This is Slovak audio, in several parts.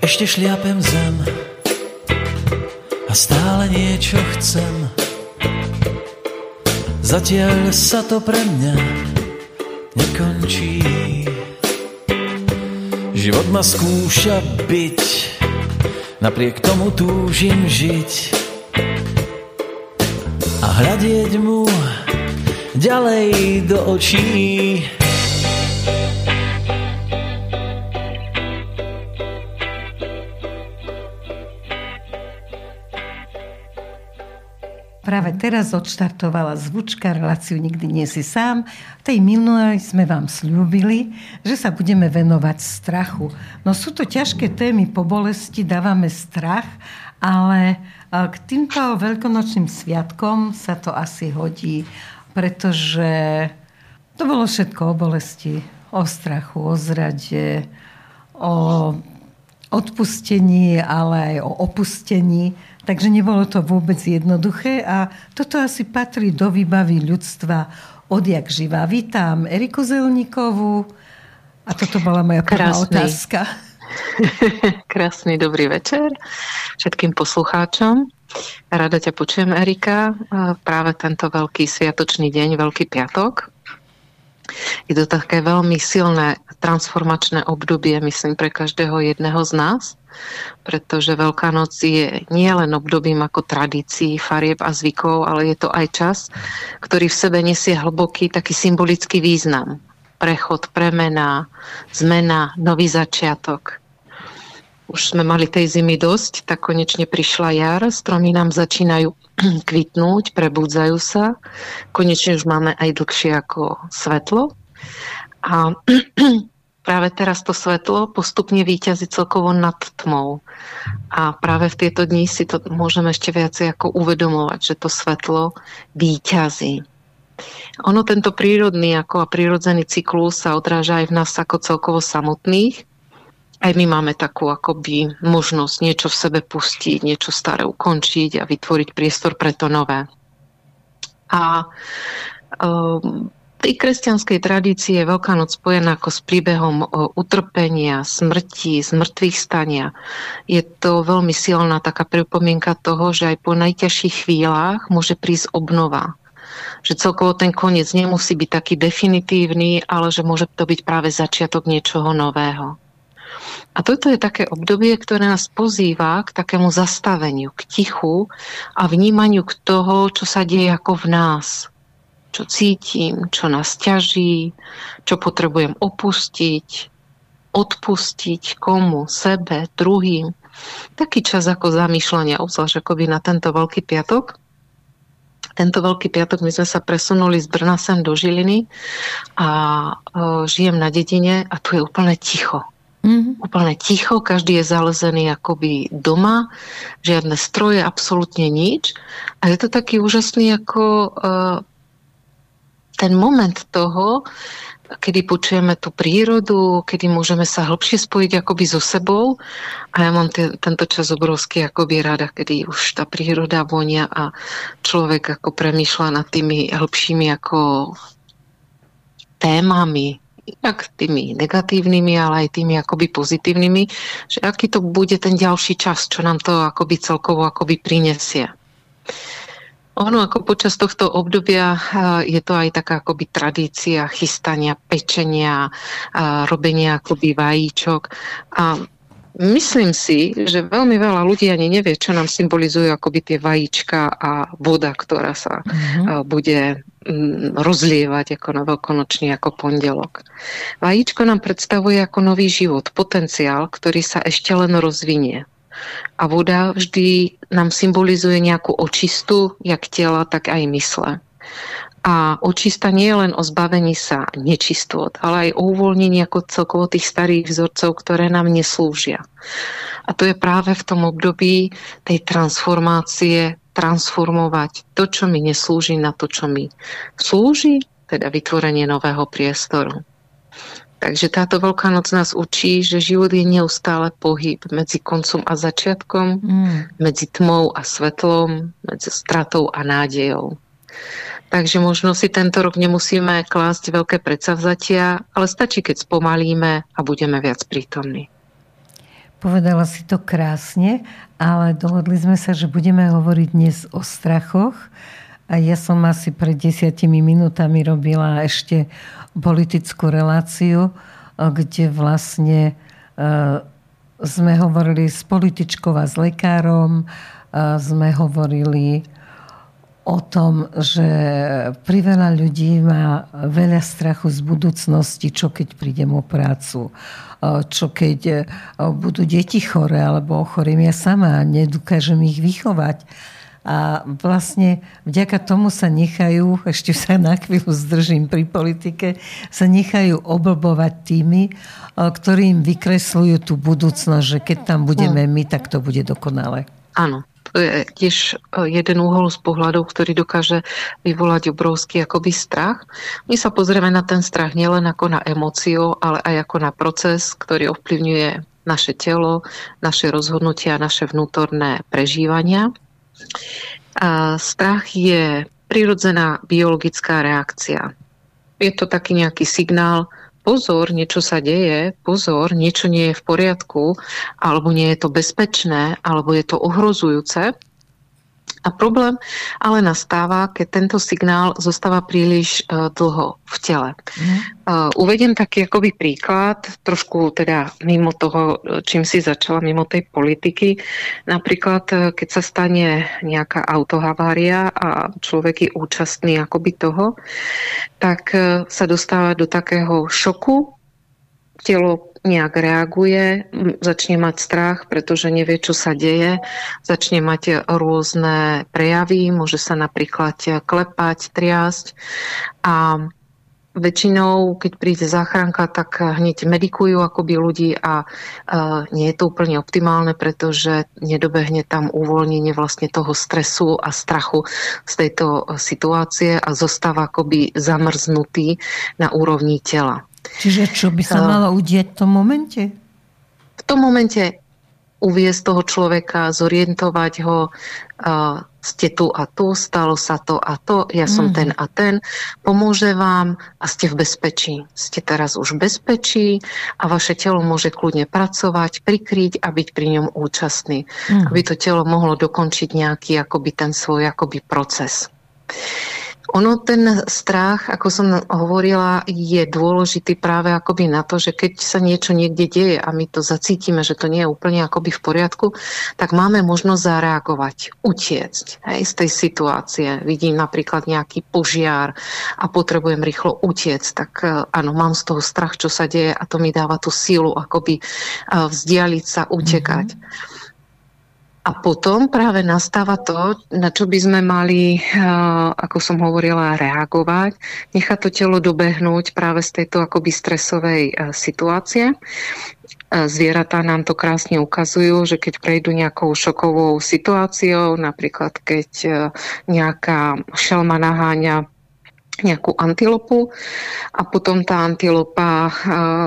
ešte šliapem zem a stále niečo chcem. Zatiaľ sa to pre mňa nekončí. Život ma skúša byť, napriek tomu túžim žiť a hľadieť mu ďalej do očí. Práve teraz odštartovala zvučka reláciu Nikdy nie si sám. V tej minulej sme vám slúbili, že sa budeme venovať strachu. No sú to ťažké témy po bolesti, dávame strach, ale k týmto veľkonočným sviatkom sa to asi hodí, pretože to bolo všetko o bolesti, o strachu, o zrade, o odpustení, ale aj o opustení. Takže nebolo to vôbec jednoduché a toto asi patrí do výbavy ľudstva odjak živá. Vítam Eriku Zelníkovú a toto bola moja prvá Krásny. otázka. Krásny dobrý večer všetkým poslucháčom. Rada ťa počujem, Erika. Práve tento veľký sviatočný deň, Veľký piatok. Je to také veľmi silné transformačné obdobie, myslím, pre každého jedného z nás, pretože Veľká noc je nielen obdobím ako tradícií, farieb a zvykov, ale je to aj čas, ktorý v sebe nesie hlboký taký symbolický význam. Prechod, premena, zmena, nový začiatok. Už sme mali tej zimy dosť, tak konečne prišla jar, stromy nám začínajú kvitnúť, prebudzajú sa. Konečne už máme aj dlhšie ako svetlo. A práve teraz to svetlo postupne výťazí celkovo nad tmou. A práve v tieto dni si to môžeme ešte viacej ako uvedomovať, že to svetlo výťazí. Ono tento prírodný ako a prírodzený cyklus sa odráža aj v nás ako celkovo samotných. Aj my máme takú akoby možnosť niečo v sebe pustiť, niečo staré ukončiť a vytvoriť priestor pre to nové. A um, tej kresťanskej tradícii je Veľká noc spojená ako s príbehom utrpenia, smrti, zmrtvých stania. Je to veľmi silná taká pripomienka toho, že aj po najťažších chvíľach môže prísť obnova. Že celkovo ten koniec nemusí byť taký definitívny, ale že môže to byť práve začiatok niečoho nového. A toto je také obdobie, ktoré nás pozýva k takému zastaveniu, k tichu a vnímaniu k toho, čo sa deje ako v nás čo cítim, čo nás ťaží, čo potrebujem opustiť, odpustiť komu, sebe, druhým. Taký čas ako zamýšľania, obzvlášť akoby na tento Veľký piatok. Tento Veľký piatok my sme sa presunuli z Brna sem do Žiliny a e, žijem na dedine a tu je úplne ticho. Mm-hmm. Úplne ticho, každý je zalezený akoby doma, žiadne stroje, absolútne nič. A je to taký úžasný ako uh, ten moment toho, kedy počujeme tú prírodu, kedy môžeme sa hlbšie spojiť akoby so sebou. A ja mám te, tento čas obrovský akoby rada, kedy už tá príroda vonia a človek ako premýšľa nad tými hĺbšími ako témami, jak tými negatívnymi, ale aj tými akoby pozitívnymi, že aký to bude ten ďalší čas, čo nám to akoby celkovo akoby prinesie. Ono ako počas tohto obdobia je to aj taká akoby tradícia chystania, pečenia, robenia akoby vajíčok. A myslím si, že veľmi veľa ľudí ani nevie, čo nám symbolizujú akoby tie vajíčka a voda, ktorá sa mm-hmm. bude mm, rozlievať ako na veľkonočný ako pondelok. Vajíčko nám predstavuje ako nový život, potenciál, ktorý sa ešte len rozvinie. A voda vždy nám symbolizuje nejakú očistu, jak tela, tak aj mysle. A očista nie je len o zbavení sa nečistôt, ale aj o uvoľnení ako celkovo tých starých vzorcov, ktoré nám neslúžia. A to je práve v tom období tej transformácie transformovať to, čo mi neslúži, na to, čo mi slúži, teda vytvorenie nového priestoru. Takže táto Veľká noc nás učí, že život je neustále pohyb medzi koncom a začiatkom, mm. medzi tmou a svetlom, medzi stratou a nádejou. Takže možno si tento rok nemusíme klásť veľké predsavzatia, ale stačí, keď spomalíme a budeme viac prítomní. Povedala si to krásne, ale dohodli sme sa, že budeme hovoriť dnes o strachoch. A ja som asi pred desiatimi minútami robila ešte politickú reláciu, kde vlastne sme hovorili s političkou a s lekárom, sme hovorili o tom, že priveľa ľudí má veľa strachu z budúcnosti, čo keď prídem o prácu, čo keď e, budú deti chore alebo ochorím ja sama nedokážem ich vychovať. A vlastne vďaka tomu sa nechajú, ešte sa na chvíľu zdržím pri politike, sa nechajú oblbovať tými, ktorým vykresľujú tú budúcnosť, že keď tam budeme my, tak to bude dokonale. Áno, to je tiež e, jeden úhol z pohľadu, ktorý dokáže vyvolať obrovský akoby strach. My sa pozrieme na ten strach nielen ako na emóciu, ale aj ako na proces, ktorý ovplyvňuje naše telo, naše rozhodnutia, naše vnútorné prežívania. A strach je prirodzená biologická reakcia. Je to taký nejaký signál, pozor, niečo sa deje, pozor, niečo nie je v poriadku, alebo nie je to bezpečné, alebo je to ohrozujúce. A problém ale nastáva, keď tento signál zostáva príliš uh, dlho v tele. Mm. Uvediem taký akoby príklad, trošku teda mimo toho, čím si začala, mimo tej politiky. Napríklad, keď sa stane nejaká autohavária a človek je účastný akoby toho, tak sa dostáva do takého šoku, telo nejak reaguje, začne mať strach, pretože nevie, čo sa deje, začne mať rôzne prejavy, môže sa napríklad klepať, triasť a väčšinou, keď príde záchranka, tak hneď medikujú akoby ľudí a uh, nie je to úplne optimálne, pretože nedobehne tam uvoľnenie vlastne toho stresu a strachu z tejto situácie a zostáva akoby zamrznutý na úrovni tela. Čiže čo by sa malo udieť v tom momente? V tom momente uviezť toho človeka, zorientovať ho, uh, ste tu a tu, stalo sa to a to, ja som mm. ten a ten, pomôže vám a ste v bezpečí. Ste teraz už v bezpečí a vaše telo môže kľudne pracovať, prikryť a byť pri ňom účastný. Mm. Aby to telo mohlo dokončiť nejaký akoby ten svoj akoby proces. Ono ten strach, ako som hovorila, je dôležitý práve akoby na to, že keď sa niečo niekde deje a my to zacítime, že to nie je úplne akoby v poriadku, tak máme možnosť zareagovať, utiecť hej, z tej situácie. Vidím napríklad nejaký požiar a potrebujem rýchlo utiecť, tak e, áno, mám z toho strach, čo sa deje a to mi dáva tú sílu akoby e, vzdialiť sa, utekať. Mm-hmm. A potom práve nastáva to, na čo by sme mali, ako som hovorila, reagovať, nechať to telo dobehnúť práve z tejto akoby stresovej situácie. Zvieratá nám to krásne ukazujú, že keď prejdú nejakou šokovou situáciou, napríklad keď nejaká šelma naháňa nejakú antilopu a potom tá antilopa uh,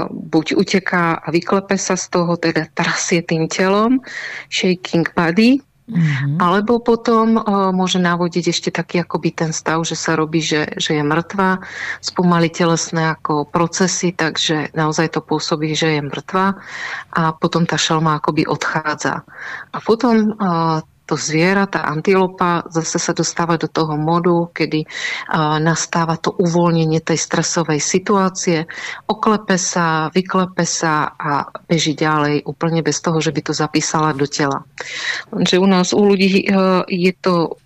buď uteká a vyklepe sa z toho, teda trasie tým telom, shaking body, Mm-hmm. Alebo potom uh, môže navodiť ešte taký akoby ten stav, že sa robí, že, že je mŕtva, spomali telesné ako procesy, takže naozaj to pôsobí, že je mŕtva a potom tá šelma akoby odchádza. A potom uh, to zviera, tá antilopa, zase sa dostáva do toho modu, kedy nastáva to uvoľnenie tej stresovej situácie, oklepe sa, vyklepe sa a beží ďalej úplne bez toho, že by to zapísala do tela. Lenže u nás, u ľudí e, je to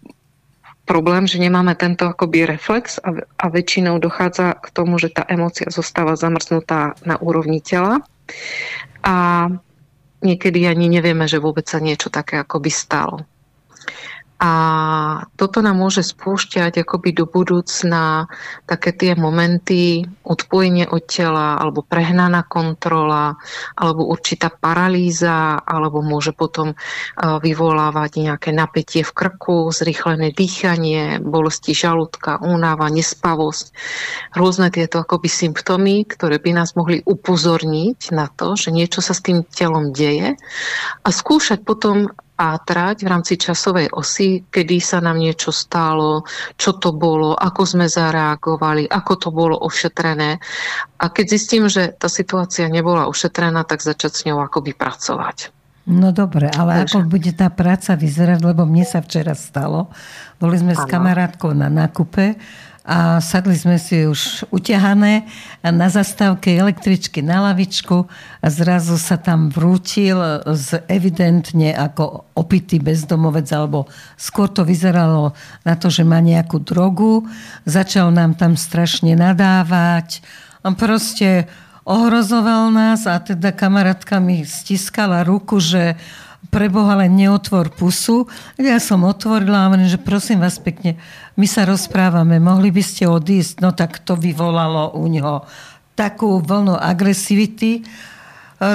problém, že nemáme tento akoby reflex a, a väčšinou dochádza k tomu, že tá emócia zostáva zamrznutá na úrovni tela. A niekedy ani nevieme, že vôbec sa niečo také akoby stalo. A toto nám môže spúšťať akoby do budúcna také tie momenty odpojenie od tela alebo prehnaná kontrola alebo určitá paralýza alebo môže potom vyvolávať nejaké napätie v krku, zrýchlené dýchanie, bolesti žalúdka, únava, nespavosť. Rôzne tieto akoby symptómy, ktoré by nás mohli upozorniť na to, že niečo sa s tým telom deje a skúšať potom pátrať v rámci časovej osy, kedy sa nám niečo stalo, čo to bolo, ako sme zareagovali, ako to bolo ošetrené. A keď zistím, že tá situácia nebola ošetrená, tak začať s ňou akoby pracovať. No dobre, ale Takže. ako bude tá práca vyzerať, lebo mne sa včera stalo. Boli sme ano. s kamarátkou na nákupe a sadli sme si už uťahané na zastávke električky na lavičku a zrazu sa tam vrútil z evidentne ako opitý bezdomovec, alebo skôr to vyzeralo na to, že má nejakú drogu. Začal nám tam strašne nadávať. On proste ohrozoval nás a teda kamarátka mi stiskala ruku, že preboha len neotvor pusu. Ja som otvorila a že prosím vás pekne, my sa rozprávame, mohli by ste odísť? No tak to vyvolalo u neho takú vlnu agresivity. E,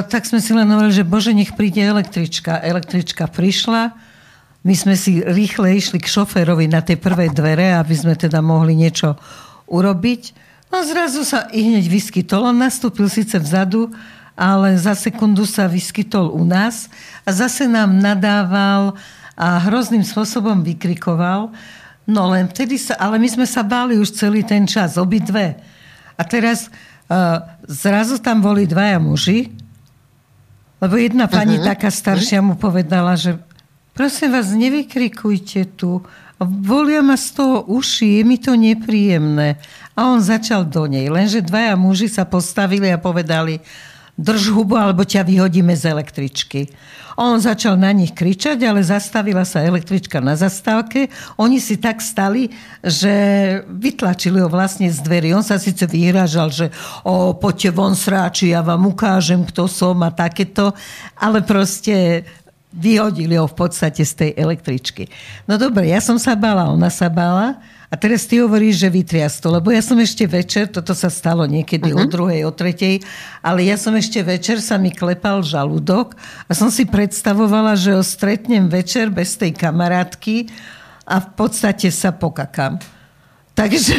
tak sme si len hovorili, že bože, nech príde električka. Električka prišla, my sme si rýchle išli k šoférovi na tie prvé dvere, aby sme teda mohli niečo urobiť. No zrazu sa i hneď vyskytol. On nastúpil síce vzadu, ale za sekundu sa vyskytol u nás a zase nám nadával a hrozným spôsobom vykrikoval. No len vtedy sa, ale my sme sa báli už celý ten čas, obidve. A teraz uh, zrazu tam boli dvaja muži, lebo jedna pani uh-huh. taká staršia mu povedala, že prosím vás, nevykrikujte tu. Volia ma z toho uši, je mi to nepríjemné. A on začal do nej. Lenže dvaja muži sa postavili a povedali, drž hubu, alebo ťa vyhodíme z električky. On začal na nich kričať, ale zastavila sa električka na zastávke. Oni si tak stali, že vytlačili ho vlastne z dverí. On sa síce vyhražal, že o, poďte von sráči, ja vám ukážem, kto som a takéto, ale proste vyhodili ho v podstate z tej električky. No dobre, ja som sa bála, ona sa bála, a teraz ty hovoríš, že vytriasto, lebo ja som ešte večer, toto sa stalo niekedy uh-huh. o druhej, o tretej, ale ja som ešte večer, sa mi klepal žalúdok a som si predstavovala, že ho stretnem večer bez tej kamarátky a v podstate sa pokakám. Takže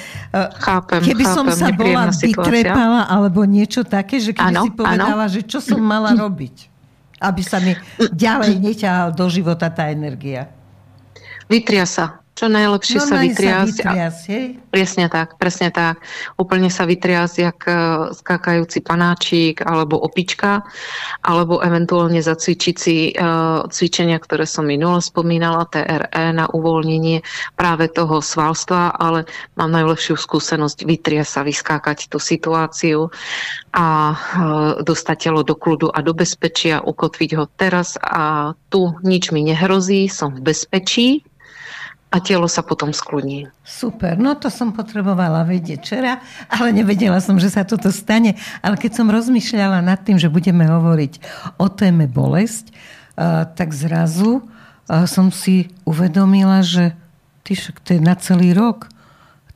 chápem, keby chápem, som sa bola vytrepala alebo niečo také, že keby ano, si povedala, ano. že čo som mala robiť, aby sa mi ďalej neťahal do života tá energia. Vytria sa. Čo najlepšie no, sa vytriasť. Sa Presne tak, presne tak. Úplne sa vytriasť, jak e, skákajúci panáčik alebo opička, alebo eventuálne zacvičiť si uh, cvičenia, ktoré som minule spomínala, TRE na uvoľnenie práve toho svalstva, ale mám najlepšiu skúsenosť vytriasť sa, vyskákať tú situáciu a uh, dostať telo do kľudu a do bezpečia, ukotviť ho teraz a tu nič mi nehrozí, som v bezpečí, a telo sa potom skloní. Super, no to som potrebovala vedieť včera, ale nevedela som, že sa toto stane. Ale keď som rozmýšľala nad tým, že budeme hovoriť o téme bolesť, tak zrazu som si uvedomila, že ty však to je na celý rok.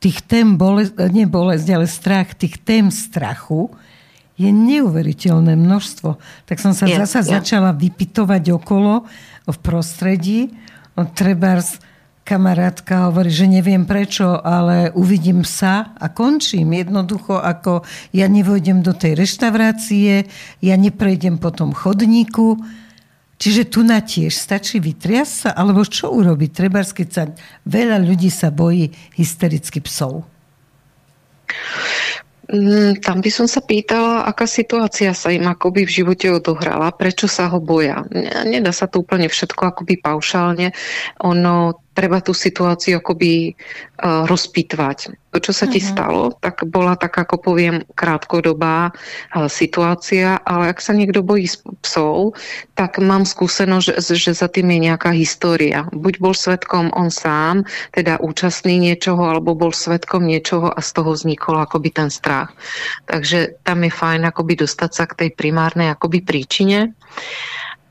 Tých tém bolesť, nie bolesť, ale strach, tých tém strachu je neuveriteľné množstvo. Tak som sa je, zasa je. začala vypitovať okolo v prostredí. Trebárs, kamarátka hovorí, že neviem prečo, ale uvidím sa a končím. Jednoducho, ako ja nevojdem do tej reštaurácie, ja neprejdem po tom chodníku. Čiže tu na tiež stačí vytriasť sa, alebo čo urobiť? Treba, keď sa veľa ľudí sa bojí hystericky psov. Mm, tam by som sa pýtala, aká situácia sa im akoby v živote odohrala, prečo sa ho boja. Nedá sa to úplne všetko akoby paušálne. Ono treba tú situáciu akoby uh, rozpitvať. To, čo sa ti uh-huh. stalo, tak bola tak, ako poviem, krátkodobá uh, situácia, ale ak sa niekto bojí psov, tak mám skúsenosť, že, že za tým je nejaká história. Buď bol svetkom on sám, teda účastný niečoho, alebo bol svetkom niečoho a z toho vznikol akoby ten strach. Takže tam je fajn akoby dostať sa k tej primárnej akoby príčine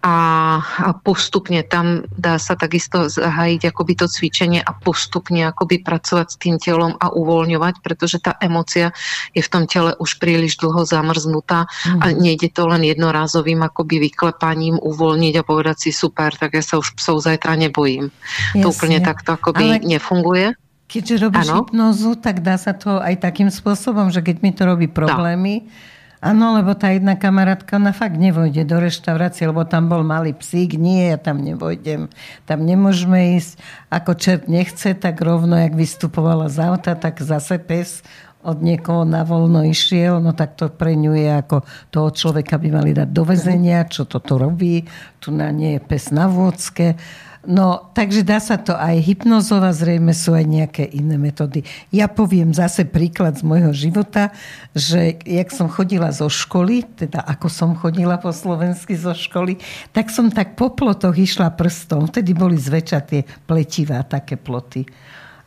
a, postupne tam dá sa takisto zahájiť akoby to cvičenie a postupne akoby pracovať s tým telom a uvoľňovať, pretože tá emocia je v tom tele už príliš dlho zamrznutá mm. a mhm. nejde to len jednorázovým akoby vyklepaním uvoľniť a povedať si super, tak ja sa už psov zajtra nebojím. Jasne. To úplne takto akoby Ale... nefunguje. Keďže robíš ano? hypnozu, tak dá sa to aj takým spôsobom, že keď mi to robí problémy, no Áno, lebo tá jedna kamarátka, ona fakt nevojde do reštaurácie, lebo tam bol malý psík. Nie, ja tam nevojdem. Tam nemôžeme ísť. Ako čert nechce, tak rovno, jak vystupovala z auta, tak zase pes od niekoho na voľno išiel, no tak to pre ňu je ako toho človeka by mali dať do väzenia, čo toto robí, tu na nie je pes na vôdzke. No, takže dá sa to aj hypnozovať, zrejme sú aj nejaké iné metódy. Ja poviem zase príklad z môjho života, že jak som chodila zo školy, teda ako som chodila po slovensky zo školy, tak som tak po plotoch išla prstom. Vtedy boli zväčša tie pletivá také ploty.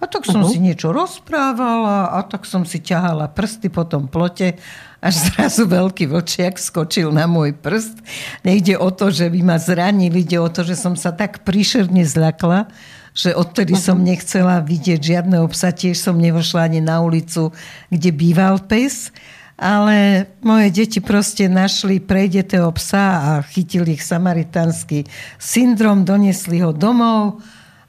A tak som uh-huh. si niečo rozprávala a tak som si ťahala prsty po tom plote až zrazu veľký vlčiak skočil na môj prst. Nejde o to, že by ma zranili, ide o to, že som sa tak príšerne zľakla, že odtedy som nechcela vidieť žiadneho psa, tiež som nevošla ani na ulicu, kde býval pes. Ale moje deti proste našli prejdetého psa a chytili ich samaritánsky syndrom, donesli ho domov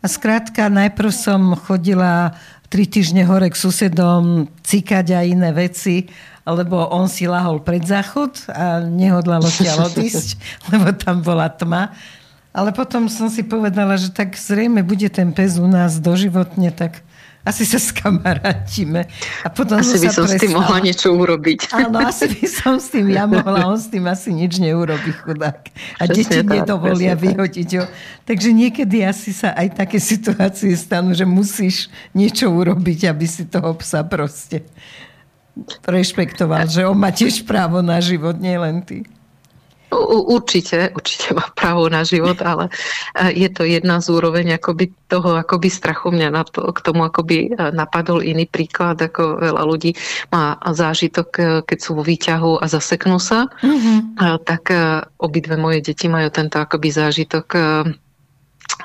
a skrátka, najprv som chodila tri týždne hore k susedom cikať a iné veci, lebo on si lahol pred záchod a nehodlal odtiaľ odísť, lebo tam bola tma. Ale potom som si povedala, že tak zrejme bude ten pes u nás doživotne, tak asi sa skamarátime. A potom asi by som prestala. s tým mohla niečo urobiť. Áno, asi by som s tým ja mohla, on s tým asi nič neurobi, chudák. A Přesne deti tak, nedovolia vyhodiť ho. Takže niekedy asi sa aj také situácie stanú, že musíš niečo urobiť, aby si toho psa proste rešpektoval, že on má tiež právo na život, nielen ty. Určite, určite má právo na život, ale e, je to jedna z úroveň akoby toho akoby strachu mňa na to, k tomu akoby e, napadol iný príklad, ako veľa ľudí má zážitok, e, keď sú vo výťahu a zaseknú sa, mm-hmm. tak obidve moje deti majú tento akoby zážitok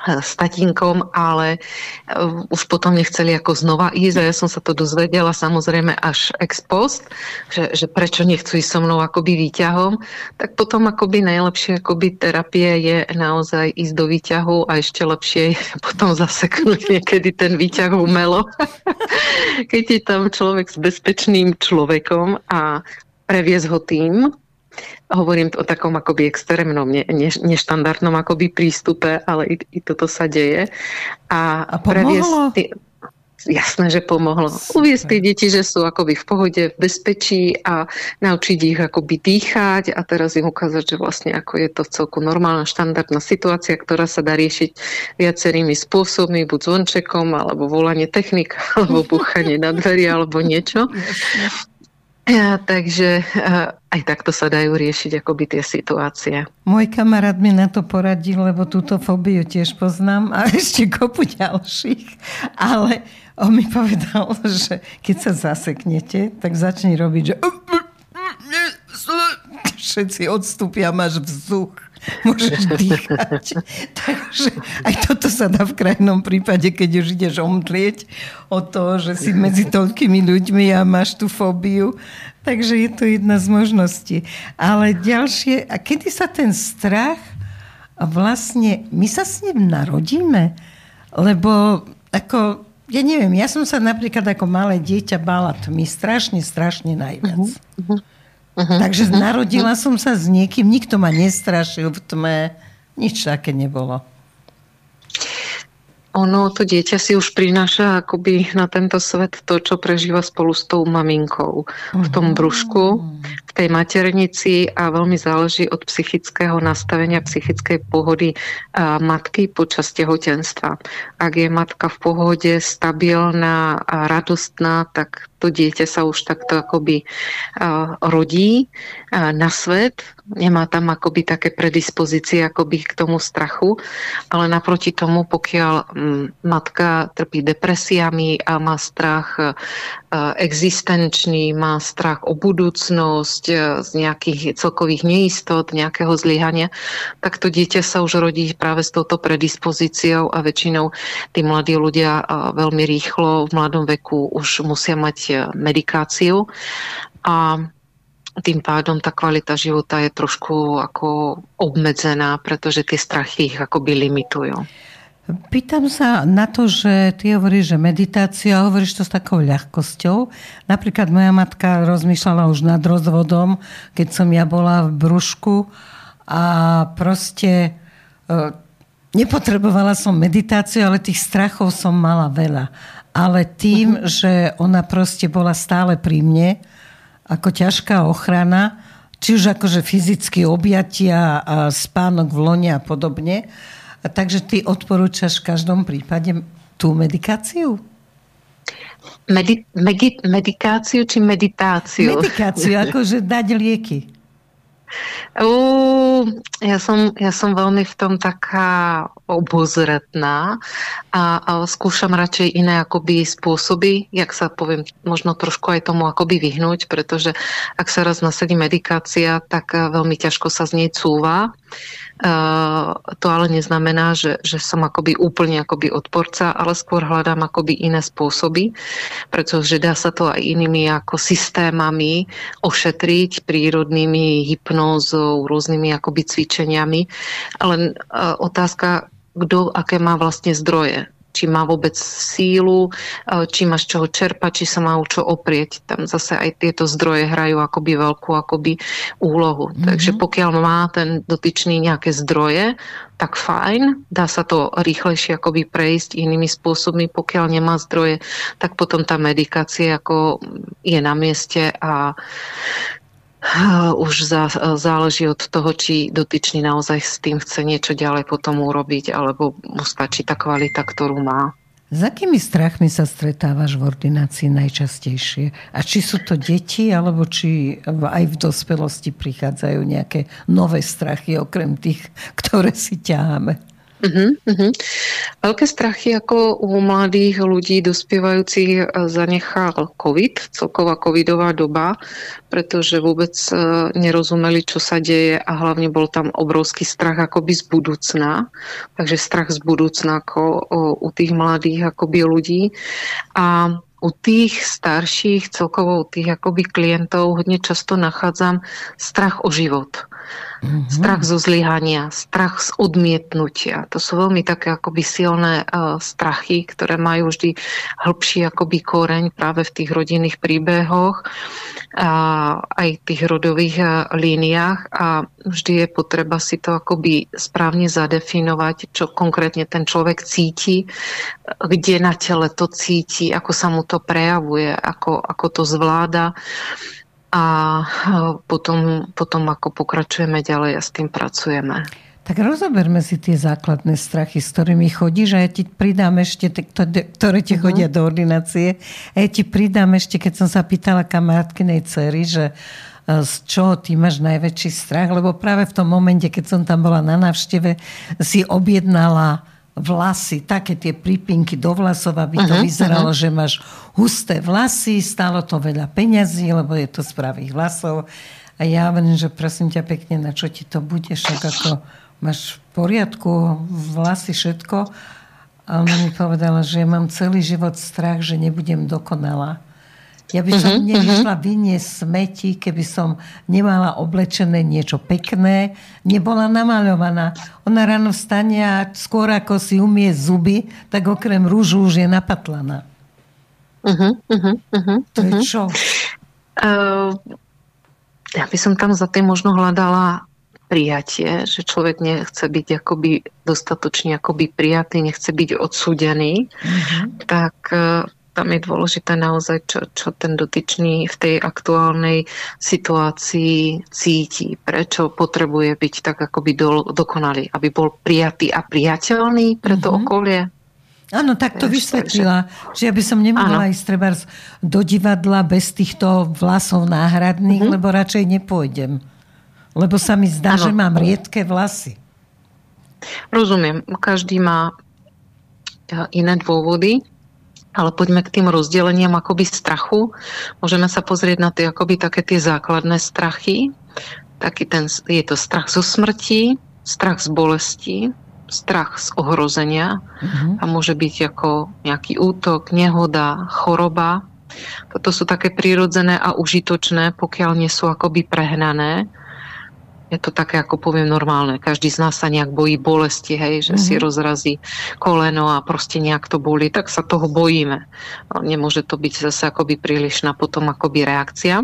s tatínkom, ale uh, už potom nechceli ako znova ísť a ja som sa to dozvedela samozrejme až ex post, že, že prečo nechcú ísť so mnou akoby výťahom, tak potom akoby najlepšie akoby terapie je naozaj ísť do výťahu a ešte lepšie je potom zaseknúť niekedy ten výťah umelo. Keď je tam človek s bezpečným človekom a previesť ho tým, Hovorím o takom akoby extrémnom, ne, ne, neštandardnom akoby prístupe, ale i, i toto sa deje. A, a pomohlo? Tý, jasné, že pomohlo. Uviesť tie deti, že sú akoby v pohode, v bezpečí a naučiť ich akoby dýchať a teraz im ukázať, že vlastne ako je to celku normálna, štandardná situácia, ktorá sa dá riešiť viacerými spôsobmi, buď zvončekom, alebo volanie technika, alebo búchanie na dveri, alebo niečo. Takže aj takto sa dajú riešiť akoby tie situácie. Môj kamarát mi na to poradil, lebo túto fóbiu tiež poznám a ešte kopu ďalších. Ale on mi povedal, že keď sa zaseknete, tak začne robiť, že všetci odstúpia, máš vzduch môžeš dýchať. Takže aj toto sa dá v krajnom prípade, keď už ideš omdlieť o to, že si medzi toľkými ľuďmi a máš tú fóbiu. Takže je to jedna z možností. Ale ďalšie, a kedy sa ten strach vlastne, my sa s ním narodíme? Lebo ako, ja neviem, ja som sa napríklad ako malé dieťa bála tmy strašne, strašne najviac. Uh-huh. Uh-huh, Takže uh-huh, narodila som sa s niekým, nikto ma nestrašil v tme, nič také nebolo. Ono, to dieťa si už prináša akoby na tento svet to, čo prežíva spolu s tou maminkou. V tom brúšku, v tej maternici a veľmi záleží od psychického nastavenia, psychickej pohody matky počas tehotenstva. Ak je matka v pohode, stabilná a radostná, tak to dieťa sa už takto akoby rodí na svet, nemá tam akoby také predispozície akoby k tomu strachu, ale naproti tomu, pokiaľ matka trpí depresiami a má strach existenčný, má strach o budúcnosť, z nejakých celkových neistot, nejakého zlyhania, tak to dieťa sa už rodí práve s touto predispozíciou a väčšinou tí mladí ľudia veľmi rýchlo v mladom veku už musia mať medikáciu a tým pádom tá kvalita života je trošku ako obmedzená, pretože tie strachy ich akoby limitujú. Pýtam sa na to, že ty hovoríš, že meditácia, hovoríš to s takou ľahkosťou. Napríklad moja matka rozmýšľala už nad rozvodom, keď som ja bola v brúšku a proste e, nepotrebovala som meditáciu, ale tých strachov som mala veľa. Ale tým, uh-huh. že ona proste bola stále pri mne, ako ťažká ochrana, či už akože fyzické objatia a spánok v lone a podobne. A takže ty odporúčaš v každom prípade tú medikáciu? Medi- medi- medikáciu či meditáciu? Medikáciu, akože dať lieky. Uh, ja, som, ja som veľmi v tom taká obozretná a, a skúšam radšej iné akoby spôsoby, jak sa poviem, možno trošku aj tomu akoby vyhnúť, pretože ak sa raz nasadí medikácia, tak veľmi ťažko sa z nej cúva. To ale neznamená, že, že som akoby úplne akoby odporca, ale skôr hľadám akoby iné spôsoby, pretože dá sa to aj inými ako systémami ošetriť, prírodnými hypnózou, rôznymi akoby cvičeniami. Ale uh, otázka, kto aké má vlastne zdroje či má vôbec sílu, e, či má z čoho čerpať, či sa má o čo oprieť. Tam zase aj tieto zdroje hrajú akoby veľkú akoby úlohu. Mm-hmm. Takže pokiaľ má ten dotyčný nejaké zdroje, tak fajn, dá sa to rýchlejšie akoby prejsť inými spôsobmi. Pokiaľ nemá zdroje, tak potom tá medikácia ako je na mieste a už záleží od toho, či dotyčný naozaj s tým chce niečo ďalej potom urobiť, alebo mu stačí tá kvalita, ktorú má. S akými strachmi sa stretávaš v ordinácii najčastejšie? A či sú to deti, alebo či aj v dospelosti prichádzajú nejaké nové strachy, okrem tých, ktoré si ťaháme? Uh-huh, uh-huh. Veľké strachy ako u mladých ľudí dospievajúcich eh, zanechal COVID, celková covidová doba, pretože vôbec eh, nerozumeli, čo sa deje a hlavne bol tam obrovský strach akoby z budúcna. Takže strach z budúcna ako u tých mladých akoby ľudí. A u tých starších, celkovo u tých akoby klientov hodne často nachádzam strach o život. Mm-hmm. Strach zo zlyhania, strach z odmietnutia. To sú veľmi také akoby silné uh, strachy, ktoré majú vždy hĺbší akoby koreň práve v tých rodinných príbehoch a aj tých rodových uh, líniách a vždy je potreba si to akoby správne zadefinovať, čo konkrétne ten človek cíti, kde na tele to cíti, ako sa mu to prejavuje, ako, ako to zvláda a potom, potom ako pokračujeme ďalej a s tým pracujeme. Tak rozoberme si tie základné strachy, s ktorými chodíš a ja ti pridám ešte, ktoré ti uh-huh. chodia do ordinácie. A ja ti pridám ešte, keď som sa pýtala kamarátkynej cery, že e, z čoho ty máš najväčší strach, lebo práve v tom momente, keď som tam bola na návšteve, si objednala vlasy, také tie pripinky do vlasov, aby to uh-huh, vyzeralo, uh-huh. že máš husté vlasy, stálo to veľa peňazí, lebo je to z pravých vlasov. A ja hovorím, že prosím ťa pekne, na čo ti to bude, však ako máš v poriadku, vlasy, všetko. A ona mi povedala, že ja mám celý život strach, že nebudem dokonalá. Ja by som uh-huh, nevyšla vyniesť smeti, keby som nemala oblečené niečo pekné, nebola namaľovaná. Ona ráno vstane a skôr ako si umie zuby, tak okrem rúžu už je napatlaná. Uh-huh, uh-huh, uh-huh, to je čo? Uh, ja by som tam za tým možno hľadala prijatie, že človek nechce byť akoby dostatočne akoby prijatý, nechce byť odsúdený, uh-huh. tak uh, tam je dôležité naozaj, čo, čo ten dotyčný v tej aktuálnej situácii cíti, prečo potrebuje byť tak akoby do, dokonalý, aby bol prijatý a priateľný pre to mm-hmm. okolie. Áno, tak to vysvetlila, že ja by som nemohla ísť treba do divadla bez týchto vlasov náhradných, mm-hmm. lebo radšej nepôjdem. Lebo sa mi zdá, ano. že mám riedke vlasy. Rozumiem, každý má iné dôvody, ale poďme k tým rozdeleniam akoby strachu. Môžeme sa pozrieť na tie akoby také tie základné strachy. Taký ten, je to strach zo smrti, strach z bolesti, strach z ohrozenia uh-huh. a môže byť ako nejaký útok, nehoda, choroba. Toto sú také prírodzené a užitočné, pokiaľ nie sú akoby prehnané je to také, ako poviem, normálne. Každý z nás sa nejak bojí bolesti, hej, že mm-hmm. si mhm. rozrazí koleno a proste nejak to boli, tak sa toho bojíme. Nemôže to byť zase akoby prílišná potom akoby reakcia.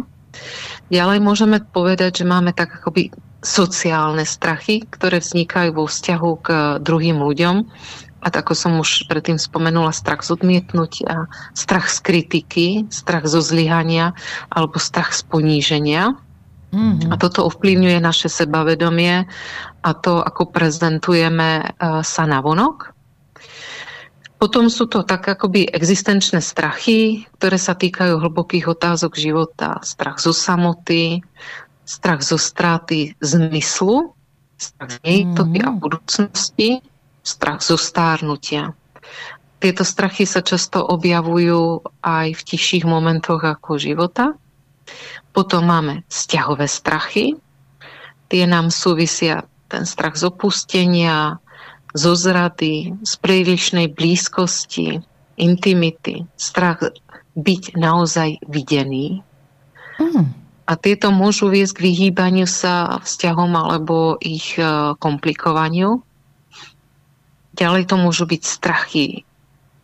Ďalej môžeme povedať, že máme tak akoby sociálne strachy, ktoré vznikajú vo vzťahu k druhým ľuďom. a ako som už predtým spomenula, strach z odmietnutia, strach z kritiky, strach zo zlyhania alebo strach z poníženia. Mm-hmm. A toto ovplyvňuje naše sebavedomie a to, ako prezentujeme sa na vonok. Potom sú to tak akoby existenčné strachy, ktoré sa týkajú hlbokých otázok života. Strach zo samoty, strach zo straty zmyslu, strach z neistoty a mhm. budúcnosti, strach zo stárnutia. Tieto strachy sa často objavujú aj v tichších momentoch ako života. Potom máme vzťahové strachy. Tie nám súvisia ten strach z opustenia, zo zrady, z prílišnej blízkosti, intimity, strach byť naozaj videný. Mm. A tieto môžu viesť k vyhýbaniu sa vzťahom alebo ich e, komplikovaniu. Ďalej to môžu byť strachy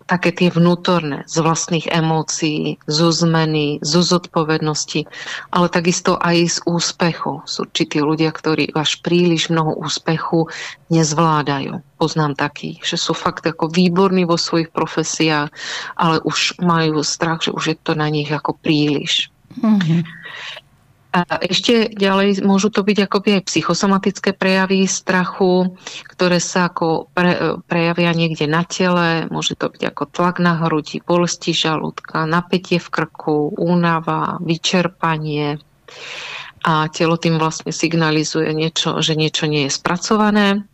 také tie vnútorné, z vlastných emócií, zo zmeny, zo zodpovednosti, ale takisto aj z úspechu. Sú určití ľudia, ktorí až príliš mnoho úspechu nezvládajú. Poznám takých, že sú fakt ako výborní vo svojich profesiách, ale už majú strach, že už je to na nich ako príliš. Mm-hmm. A ešte ďalej môžu to byť akoby aj psychosomatické prejavy strachu, ktoré sa ako pre, prejavia niekde na tele. Môže to byť ako tlak na hrudi, bolesti žalúdka, napätie v krku, únava, vyčerpanie. A telo tým vlastne signalizuje, niečo, že niečo nie je spracované.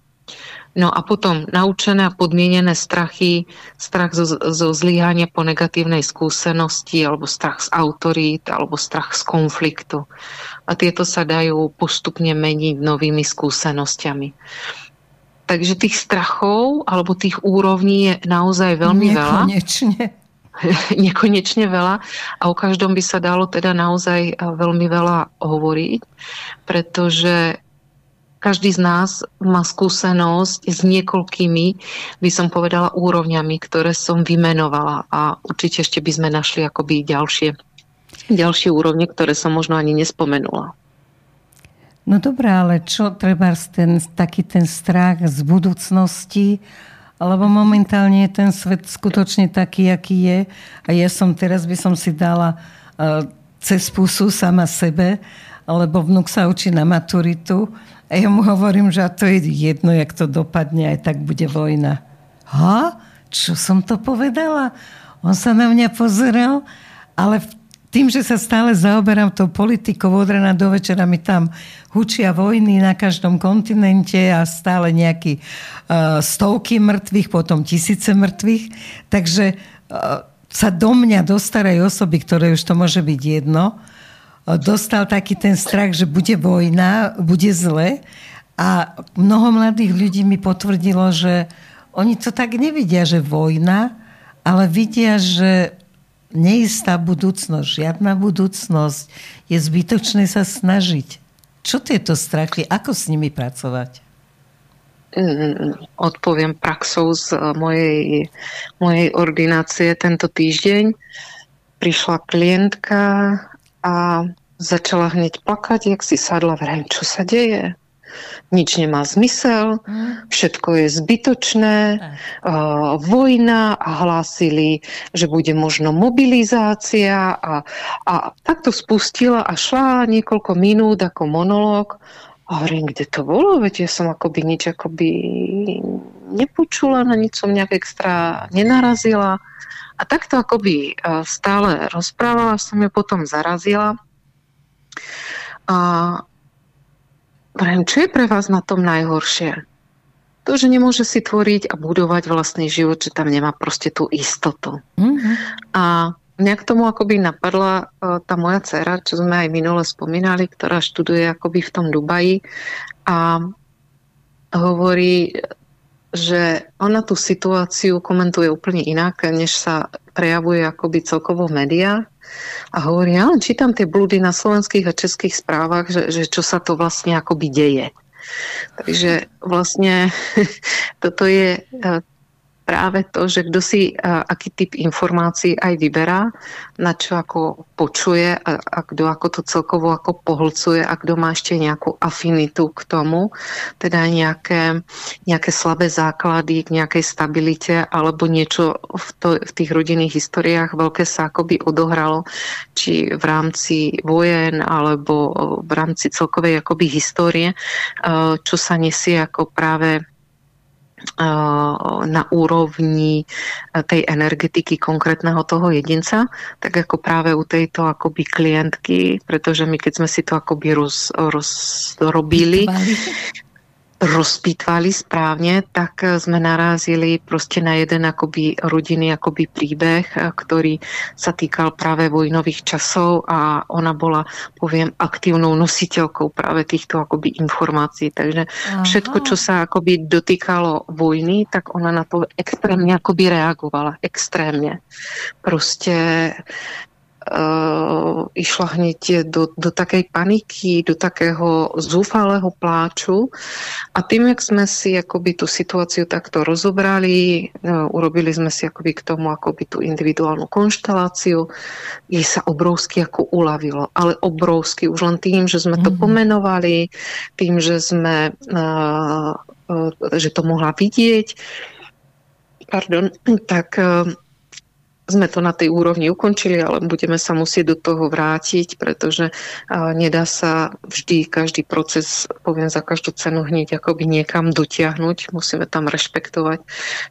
No a potom naučené a podmienené strachy, strach zo, zo zlyhania po negatívnej skúsenosti, alebo strach z autorít, alebo strach z konfliktu. A tieto sa dajú postupne meniť novými skúsenosťami. Takže tých strachov alebo tých úrovní je naozaj veľmi Nekonečne. veľa. nekonečne veľa a o každom by sa dalo teda naozaj veľmi veľa hovoriť, pretože každý z nás má skúsenosť s niekoľkými, by som povedala, úrovňami, ktoré som vymenovala a určite ešte by sme našli akoby ďalšie, ďalšie úrovne, ktoré som možno ani nespomenula. No dobré, ale čo treba ten, taký ten strach z budúcnosti, lebo momentálne je ten svet skutočne taký, aký je. A ja som teraz by som si dala uh, cez pusu sama sebe, lebo vnúk sa učí na maturitu a ja mu hovorím, že to je jedno, jak to dopadne, aj tak bude vojna. Ha? Čo som to povedala? On sa na mňa pozeral, ale tým, že sa stále zaoberám tou politikou od rana do večera mi tam hučia vojny na každom kontinente a stále nejaký uh, stovky mŕtvych, potom tisíce mŕtvych. Takže uh, sa do mňa dostarajú osoby, ktoré už to môže byť jedno dostal taký ten strach, že bude vojna, bude zle. A mnoho mladých ľudí mi potvrdilo, že oni to tak nevidia, že vojna, ale vidia, že neistá budúcnosť, žiadna budúcnosť, je zbytočné sa snažiť. Čo tieto strachy, ako s nimi pracovať? Mm, odpoviem praxou z mojej, mojej ordinácie tento týždeň. Prišla klientka a začala hneď plakať, jak si sadla, vrajím, čo sa deje? Nič nemá zmysel, mm. všetko je zbytočné, uh, vojna a hlásili, že bude možno mobilizácia a, a takto spustila a šla niekoľko minút ako monológ a hovorím, kde to bolo? Veď ja som akoby nič akoby nepočula, na nič som nejak extra nenarazila. A takto akoby stále rozprávala, som ju potom zarazila a Vrajím, čo je pre vás na tom najhoršie? To, že nemôže si tvoriť a budovať vlastný život, že tam nemá proste tú istotu. Mm-hmm. A mňa k tomu akoby napadla uh, tá moja dcera, čo sme aj minule spomínali, ktorá študuje akoby v tom Dubaji a hovorí, že ona tú situáciu komentuje úplne inak, než sa prejavuje akoby celkovo v médiách a hovorí, ja len čítam tie blúdy na slovenských a českých správach, že, že čo sa to vlastne akoby deje. Takže vlastne toto je e, práve to, že kto si aký typ informácií aj vyberá, na čo ako počuje a, a kto ako to celkovo ako pohlcuje a kto má ešte nejakú afinitu k tomu, teda nejaké, nejaké slabé základy k nejakej stabilite alebo niečo v, to, v tých rodinných historiách veľké sa akoby odohralo, či v rámci vojen alebo v rámci celkovej akoby histórie, čo sa nesie ako práve na úrovni tej energetiky konkrétneho toho jedinca, tak ako práve u tejto akoby klientky, pretože my keď sme si to akoby roz, rozrobili, rozpýtvali správne, tak sme narazili proste na jeden akoby rodinný akoby príbeh, ktorý sa týkal práve vojnových časov a ona bola, poviem, aktívnou nositeľkou práve týchto akoby informácií. Takže Aha. všetko, čo sa akoby dotýkalo vojny, tak ona na to extrémne akoby reagovala. Extrémne. Proste uh, išla hneď do, do takej paniky, do takého zúfalého pláču. A tým, jak sme si akoby tú situáciu takto rozobrali, uh, urobili sme si akoby k tomu akoby tú individuálnu konšteláciu, jej sa obrovsky ako uľavilo. Ale obrovsky, už len tým, že sme to mm-hmm. pomenovali, tým, že sme uh, že to mohla vidieť, pardon, tak sme to na tej úrovni ukončili, ale budeme sa musieť do toho vrátiť, pretože nedá sa vždy každý proces, poviem za každú cenu hneď akoby niekam dotiahnuť. Musíme tam rešpektovať,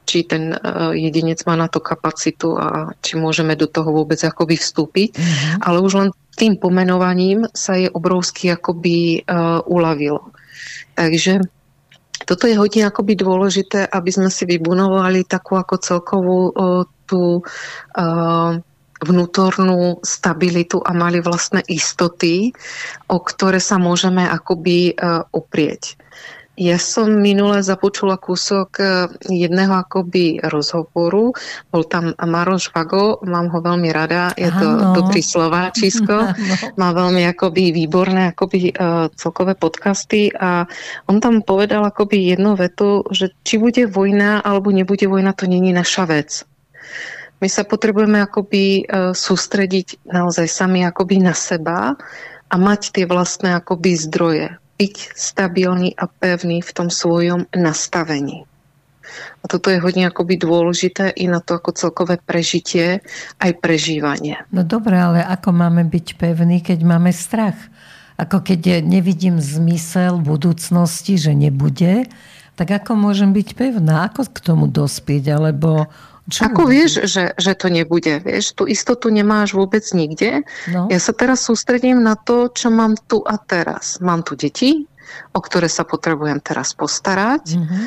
či ten jedinec má na to kapacitu a či môžeme do toho vôbec akoby vstúpiť. Mm-hmm. Ale už len tým pomenovaním sa je obrovsky akoby uh, uľavilo. Takže toto je hodne akoby dôležité, aby sme si vybunovali takú ako celkovú uh, tú uh, vnútornú stabilitu a mali vlastné istoty, o ktoré sa môžeme akoby uh, oprieť. Ja som minule započula kúsok e, jedného akoby rozhovoru. Bol tam Maroš Vago, mám ho veľmi rada, je to ano. dobrý slováčisko. Má veľmi akoby výborné akoby uh, celkové podcasty a on tam povedal akoby jednu vetu, že či bude vojna alebo nebude vojna, to není naša vec. My sa potrebujeme akoby e, sústrediť naozaj sami akoby na seba a mať tie vlastné akoby zdroje. Byť stabilný a pevný v tom svojom nastavení. A toto je hodne akoby dôležité i na to ako celkové prežitie, aj prežívanie. No dobre, ale ako máme byť pevní, keď máme strach? Ako keď nevidím zmysel budúcnosti, že nebude, tak ako môžem byť pevná? Ako k tomu dospieť? Alebo čo Ako vieš, že, že to nebude? Vieš, tú istotu nemáš vôbec nikde. No. Ja sa teraz sústredím na to, čo mám tu a teraz. Mám tu deti, o ktoré sa potrebujem teraz postarať. Mm-hmm.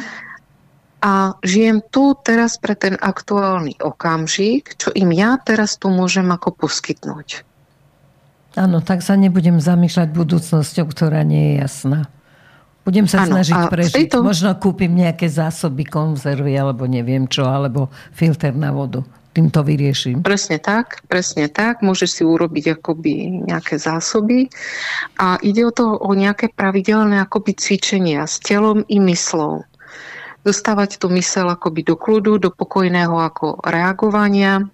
A žijem tu teraz pre ten aktuálny okamžik, čo im ja teraz tu môžem ako poskytnúť. Áno, tak sa nebudem zamýšľať budúcnosťou, ktorá nie je jasná. Budem sa ano, snažiť prežiť. Tejto... Možno kúpim nejaké zásoby, konzervy alebo neviem čo, alebo filter na vodu. Tým to vyrieším. Presne tak, presne tak. Môžeš si urobiť akoby nejaké zásoby a ide o to o nejaké pravidelné akoby cvičenia s telom i myslou. Dostávať tú mysel akoby do kľudu, do pokojného ako reagovania,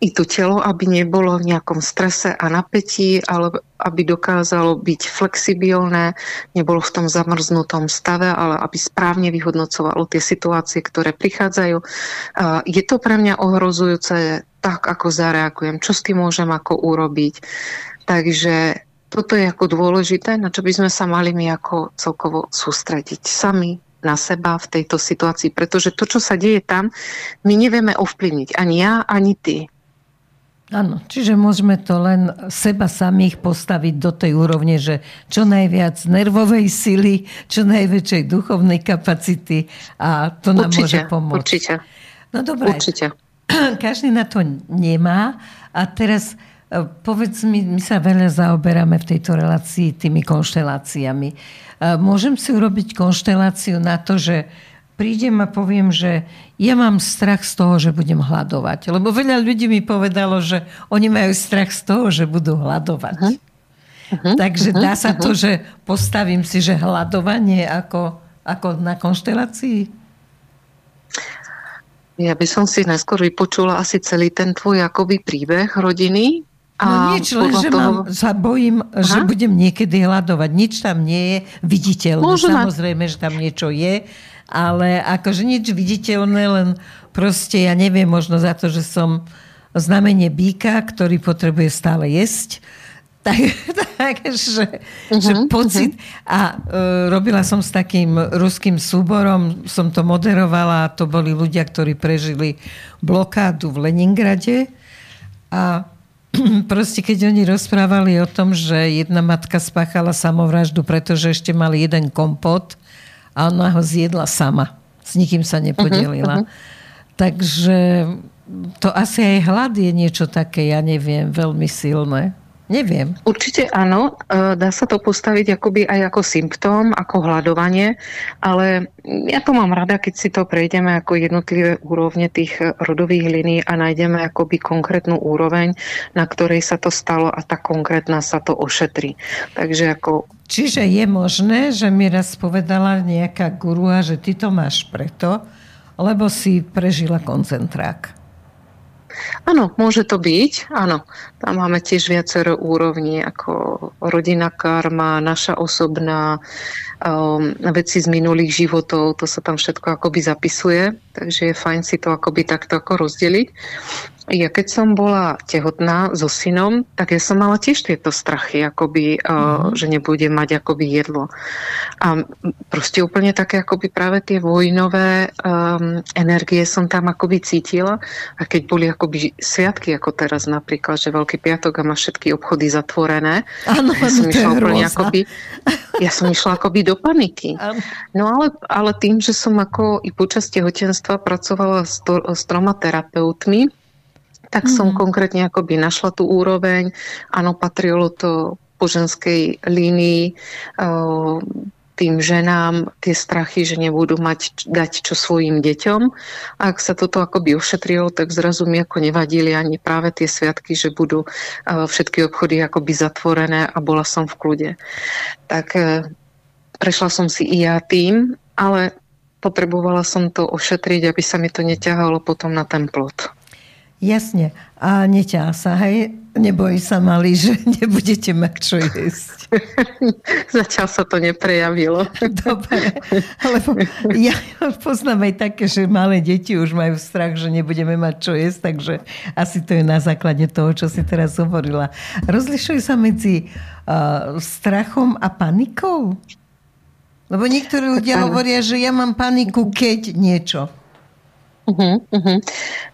i to telo, aby nebolo v nejakom strese a napätí, ale aby dokázalo byť flexibilné, nebolo v tom zamrznutom stave, ale aby správne vyhodnocovalo tie situácie, ktoré prichádzajú. Je to pre mňa ohrozujúce tak, ako zareagujem, čo s tým môžem ako urobiť. Takže toto je ako dôležité, na čo by sme sa mali my ako celkovo sústrediť sami, na seba v tejto situácii, pretože to, čo sa deje tam, my nevieme ovplyvniť. Ani ja, ani ty. Áno, čiže môžeme to len seba samých postaviť do tej úrovne, že čo najviac nervovej sily, čo najväčšej duchovnej kapacity a to nám určite, môže pomôcť. Určite. No dobré. Určite. Každý na to nemá a teraz povedz mi, my sa veľa zaoberáme v tejto relácii tými konšteláciami. Môžem si urobiť konšteláciu na to, že prídem a poviem, že ja mám strach z toho, že budem hľadovať. Lebo veľa ľudí mi povedalo, že oni majú strach z toho, že budú hľadovať. Uh-huh. Takže dá sa to, že postavím si, že hľadovanie ako, ako na konštelácii? Ja by som si najskôr vypočula asi celý ten tvoj akoby príbeh rodiny. No nič, len že toho... mám, sa bojím, Aha. že budem niekedy hľadovať. Nič tam nie je viditeľné. Môže Samozrejme, že tam niečo je, ale akože nič viditeľné, len proste, ja neviem, možno za to, že som znamenie býka, ktorý potrebuje stále jesť tak, tak že, uh-huh, že pocit. Uh-huh. A e, robila som s takým ruským súborom, som to moderovala, to boli ľudia, ktorí prežili blokádu v Leningrade. A proste keď oni rozprávali o tom, že jedna matka spáchala samovraždu, pretože ešte mali jeden kompot a ona ho zjedla sama. S nikým sa nepodelila. Uh-huh, uh-huh. Takže to asi aj hlad je niečo také, ja neviem, veľmi silné. Neviem. Určite áno, e, dá sa to postaviť akoby aj ako symptóm, ako hľadovanie, ale ja to mám rada, keď si to prejdeme ako jednotlivé úrovne tých rodových línií a nájdeme akoby konkrétnu úroveň, na ktorej sa to stalo a tá konkrétna sa to ošetrí. Takže ako... Čiže je možné, že mi raz povedala nejaká gurua, že ty to máš preto, lebo si prežila koncentrák. Áno, môže to byť, áno. Tam máme tiež viacero úrovní, ako rodina karma, naša osobná, um, veci z minulých životov, to sa tam všetko akoby zapisuje, takže je fajn si to akoby takto ako rozdeliť. Ja keď som bola tehotná so synom, tak ja som mala tiež tieto strachy, akoby, mm-hmm. že nebudem mať akoby jedlo. A proste úplne také akoby práve tie vojnové um, energie som tam akoby cítila a keď boli akoby sviatky, ako teraz napríklad, že Veľký piatok a má všetky obchody zatvorené, ano, ja som išla úplne akoby, ja som išla akoby do paniky. No ale, ale tým, že som ako i počas tehotenstva pracovala s, to, s troma terapeutmi, tak mm-hmm. som mhm. konkrétne akoby našla tú úroveň. Áno, patrilo to po ženskej línii tým ženám tie strachy, že nebudú mať dať čo svojim deťom. A ak sa toto akoby ošetrilo, tak zrazu mi ako nevadili ani práve tie sviatky, že budú všetky obchody akoby zatvorené a bola som v kľude. Tak e, prešla som si i ja tým, ale potrebovala som to ošetriť, aby sa mi to neťahalo potom na ten plot. Jasne. A neťa sa, hej? Nebojí sa mali, že nebudete mať čo jesť. Zatiaľ sa to neprejavilo. Dobre. Lebo ja poznám aj také, že malé deti už majú strach, že nebudeme mať čo jesť, takže asi to je na základe toho, čo si teraz hovorila. Rozlišuje sa medzi uh, strachom a panikou? Lebo niektorí ľudia hovoria, že ja mám paniku, keď niečo. Uh-huh, uh-huh.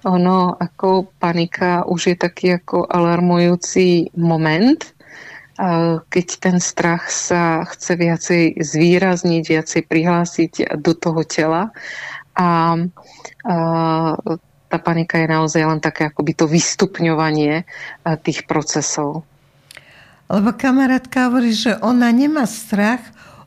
Ono ako panika už je taký ako alarmujúci moment, keď ten strach sa chce viacej zvýrazniť, viacej prihlásiť do toho tela. A, a tá panika je naozaj len také akoby to vystupňovanie tých procesov. Lebo kamarátka hovorí, že ona nemá strach,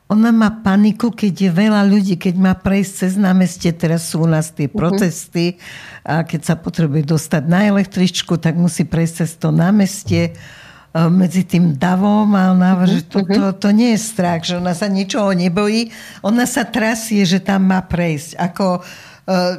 ona má paniku, keď je veľa ľudí, keď má prejsť cez námestie, teraz sú u nás tie mhm. protesty a keď sa potrebuje dostať na električku, tak musí prejsť cez to námestie e, medzi tým davom a ona hovorí, že to, mhm. to, to nie je strach, že ona sa ničoho nebojí, ona sa trasie, že tam má prejsť. Ako E,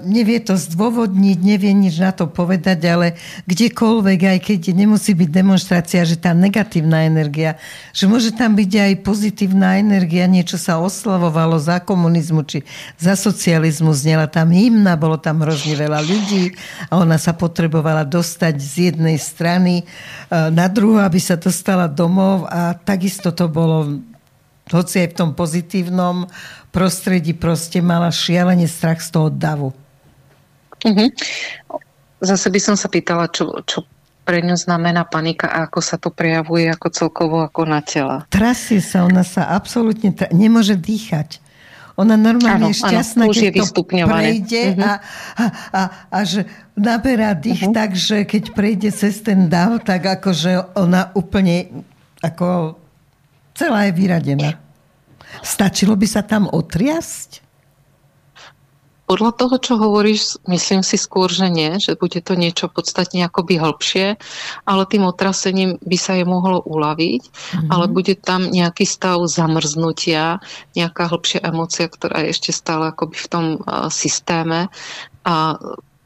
nevie to zdôvodniť, nevie nič na to povedať, ale kdekoľvek, aj keď nemusí byť demonstrácia, že tá negatívna energia, že môže tam byť aj pozitívna energia, niečo sa oslavovalo za komunizmu či za socializmu, znela tam hymna, bolo tam hrozne veľa ľudí a ona sa potrebovala dostať z jednej strany e, na druhú, aby sa dostala domov a takisto to bolo hoci aj v tom pozitívnom prostredí proste mala šialene strach z toho davu. Mm-hmm. Zase by som sa pýtala, čo, čo pre ňu znamená panika a ako sa to prejavuje ako celkovo ako na tela. Trasie sa, ona sa absolútne tra- nemôže dýchať. Ona normálne je šťastná, áno, keď to prejde uh-huh. a, a, a, a že naberá dých uh-huh. tak, že keď prejde cez ten dav, tak akože ona úplne ako celá je vyradená. Stačilo by sa tam otriasť? Podľa toho, čo hovoríš, myslím si skôr, že nie, že bude to niečo podstatne akoby hĺbšie, ale tým otrasením by sa je mohlo uľaviť, mm-hmm. ale bude tam nejaký stav zamrznutia, nejaká hĺbšia emocia, ktorá je ešte stále akoby v tom uh, systéme a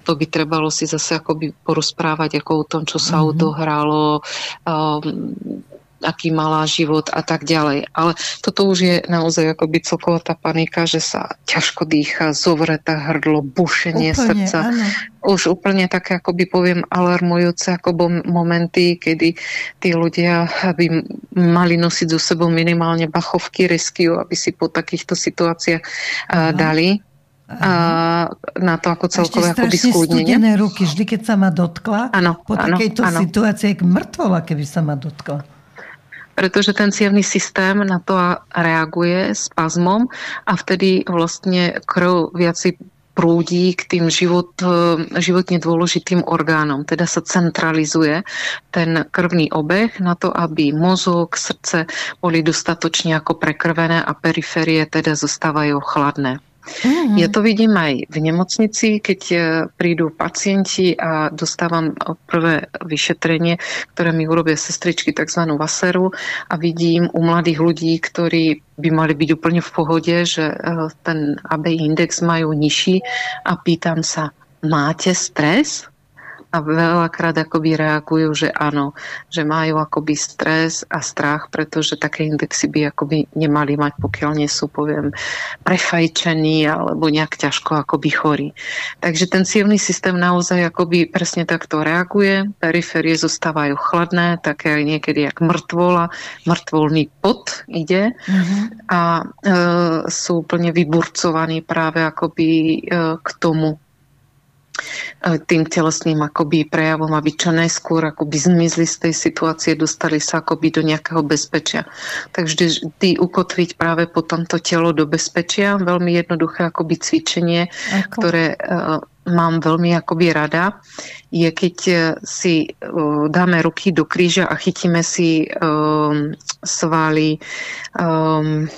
to by trebalo si zase akoby porozprávať ako o tom, čo sa mm-hmm. odohralo, um, aký malá život a tak ďalej. Ale toto už je naozaj akoby celková tá panika, že sa ťažko dýcha, zovretá hrdlo, bušenie úplne, srdca. Áno. Už úplne také, akoby poviem, alarmujúce ako momenty, kedy tí ľudia by mali nosiť so sebou minimálne bachovky rescue, aby si po takýchto situáciách Aha. dali a na to ako celkové akoby skúdnenie. ruky, vždy keď sa ma dotkla. Ano, po takejto ano, situácii, jak mŕtvola, keby sa ma dotkla pretože ten cievný systém na to reaguje spazmom a vtedy vlastne krv viaci prúdi k tým život, životne dôležitým orgánom. Teda sa centralizuje ten krvný obeh na to, aby mozog, srdce boli dostatočne ako prekrvené a periférie teda zostávajú chladné. Mm-hmm. Ja to vidím aj v nemocnici, keď e, prídu pacienti a dostávam prvé vyšetrenie, ktoré mi urobia sestričky tzv. vaseru a vidím u mladých ľudí, ktorí by mali byť úplne v pohode, že e, ten AB index majú nižší a pýtam sa, máte stres? A veľakrát akoby reagujú, že áno, že majú akoby stres a strach, pretože také indexy by akoby nemali mať, pokiaľ nie sú, poviem, prefajčení alebo nejak ťažko akoby chorí. Takže ten cievný systém naozaj akoby presne takto reaguje, periférie zostávajú chladné, také niekedy jak mŕtvola, mŕtvolný pot ide mm-hmm. a e, sú úplne vyburcovaní práve akoby e, k tomu tým telesným akoby prejavom, aby čo najskôr akoby zmizli z tej situácie, dostali sa akoby do nejakého bezpečia. Takže vždy ukotviť práve po tomto telo do bezpečia, veľmi jednoduché akoby cvičenie, Ako? ktoré uh, mám veľmi akoby rada, je keď e, si uh, dáme ruky do kríža a chytíme si um, svaly um,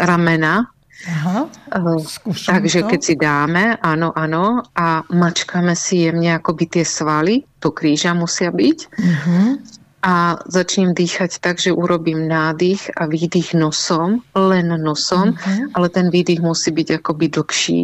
ramena Aha, uh, Takže to. keď si dáme, áno, áno, a mačkáme si jemne akoby tie svaly, to kríža musia byť. Uh-huh. A začnem dýchať tak, že urobím nádych a výdych nosom, len nosom, uh-huh. ale ten výdych musí byť akoby dlhší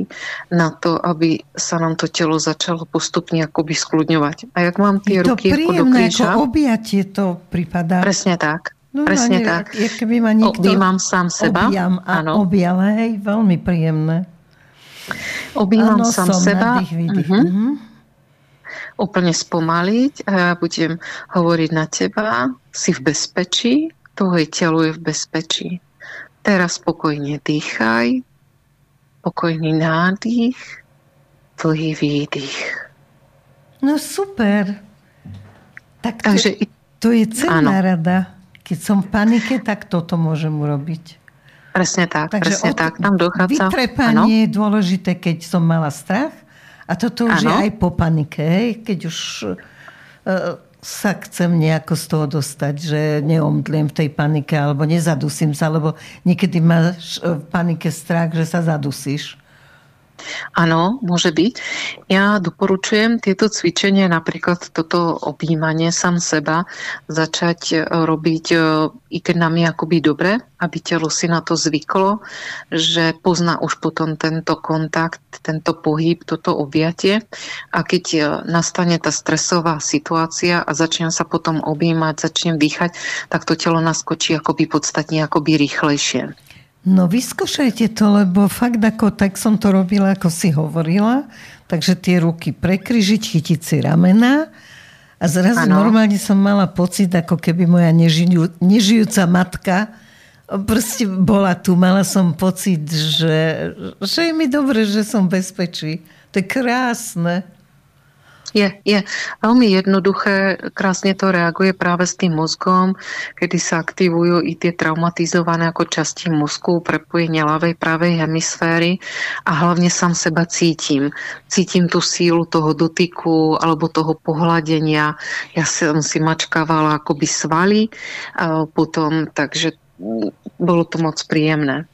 na to, aby sa nám to telo začalo postupne akoby skľudňovať. A jak mám tie je ruky to príjemné, ako do kríža... ako objatie to pripadá. Presne tak. No, Presne no, tak. Je, keby ma niekto Objímam sám seba. Objam a ano. objal, hej, veľmi príjemné. Objímam ano, sám som, seba. Nádych, výdych. Uh-huh. Uh-huh. Úplne spomaliť a ja budem hovoriť na teba. Si v bezpečí, tvoje telo je v bezpečí. Teraz spokojne dýchaj, pokojný nádych, dlhý výdych. No super. Tak to, Takže, to je cenná rada. Keď som v panike, tak toto môžem urobiť. Presne tak, Takže presne od, tak. Tam dochádza. Vytrepanie je dôležité, keď som mala strach. A toto už ano. je aj po panike, hej? keď už uh, sa chcem nejako z toho dostať, že neomdliem v tej panike alebo nezadusím sa, lebo niekedy máš v panike strach, že sa zadusíš. Áno, môže byť. Ja doporučujem tieto cvičenie, napríklad toto objímanie sám seba, začať e, robiť, e, i keď nám je akoby dobre, aby telo si na to zvyklo, že pozná už potom tento kontakt, tento pohyb, toto objatie. A keď e, nastane tá stresová situácia a začnem sa potom objímať, začnem dýchať, tak to telo naskočí akoby podstatne akoby rýchlejšie. No vyskúšajte to, lebo fakt ako tak som to robila, ako si hovorila. Takže tie ruky prekryžiť, chytiť si ramena a zrazu ano. normálne som mala pocit, ako keby moja nežijú, nežijúca matka proste bola tu. Mala som pocit, že, že je mi dobre, že som bezpečí. To je krásne. Je, je. Veľmi jednoduché, krásne to reaguje práve s tým mozgom, kedy sa aktivujú i tie traumatizované ako časti mozku, prepojenia ľavej, pravej hemisféry a hlavne sám seba cítim. Cítim tú sílu toho dotyku alebo toho pohľadenia. Ja som si mačkávala akoby svaly potom, takže bolo to moc príjemné.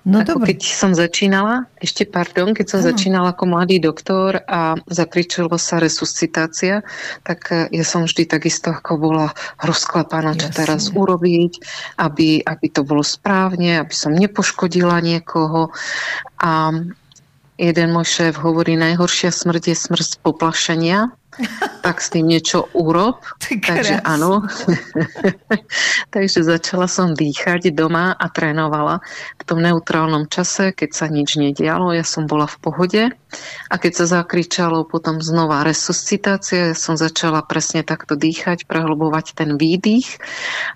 No ako keď som začínala, ešte pardon, keď som ano. začínala ako mladý doktor a zakričilo sa resuscitácia, tak e, ja som vždy takisto ako bola rozklepaná, čo Jasne. teraz urobiť, aby, aby to bolo správne, aby som nepoškodila niekoho. A jeden môj šéf hovorí, najhoršia smrť je smrť poplašenia, tak s tým niečo urob. Takže áno. Takže začala som dýchať doma a trénovala v tom neutrálnom čase, keď sa nič nedialo, ja som bola v pohode. A keď sa zakričalo potom znova resuscitácia, ja som začala presne takto dýchať, prehlbovať ten výdych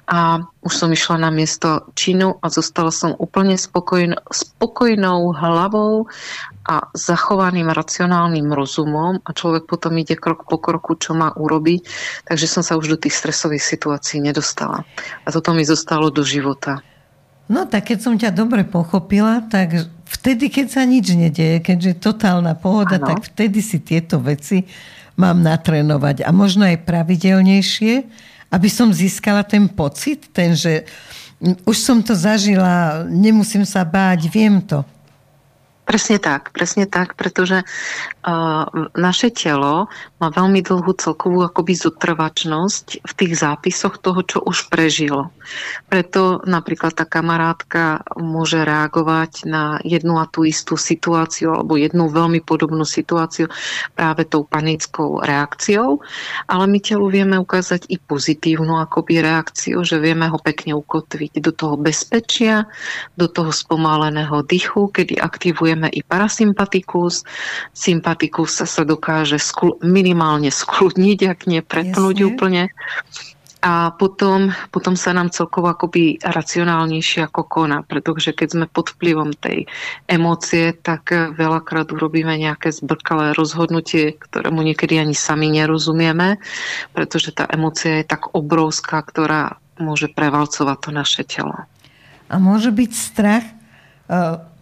a už som išla na miesto činu a zostala som úplne spokojn- spokojnou hlavou a zachovaným racionálnym rozumom a človek potom ide krok po kroku, čo má urobiť. Takže som sa už do tých stresových situácií nedostala. A toto mi zostalo do života. No tak keď som ťa dobre pochopila, tak vtedy, keď sa nič nedieje, keďže je totálna pohoda, ano. tak vtedy si tieto veci mám natrénovať. A možno aj pravidelnejšie, aby som získala ten pocit, ten, že už som to zažila, nemusím sa báť, viem to. Presne tak, presne tak, pretože uh, naše telo má veľmi dlhú celkovú akoby zotrvačnosť v tých zápisoch toho, čo už prežilo. Preto napríklad tá kamarátka môže reagovať na jednu a tú istú situáciu alebo jednu veľmi podobnú situáciu práve tou panickou reakciou, ale my telu vieme ukázať i pozitívnu akoby reakciu, že vieme ho pekne ukotviť do toho bezpečia, do toho spomaleného dychu, kedy aktivuje vieme i parasympatikus. Sympatikus sa dokáže skl- minimálne skludniť, ak nie prepnúť Jasne. úplne. A potom, potom sa nám celkovo akoby racionálnejšie ako koná, pretože keď sme pod vplyvom tej emócie, tak veľakrát urobíme nejaké zbrkalé rozhodnutie, ktorému niekedy ani sami nerozumieme, pretože tá emócia je tak obrovská, ktorá môže prevalcovať to naše telo. A môže byť strach uh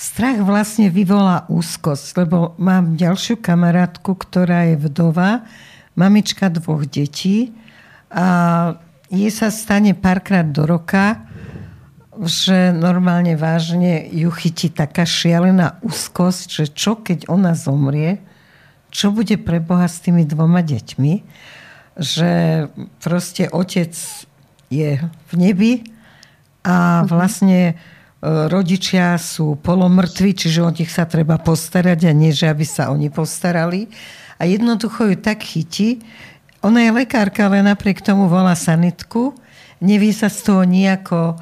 Strach vlastne vyvolá úzkosť, lebo mám ďalšiu kamarátku, ktorá je vdova, mamička dvoch detí a jej sa stane párkrát do roka, že normálne vážne ju chytí taká šialená úzkosť, že čo keď ona zomrie, čo bude pre Boha s tými dvoma deťmi, že proste otec je v nebi a mhm. vlastne rodičia sú polomrtví, čiže o nich sa treba postarať a nie, že aby sa oni postarali. A jednoducho ju tak chytí. Ona je lekárka, ale napriek tomu volá sanitku. Nevie sa z toho nejako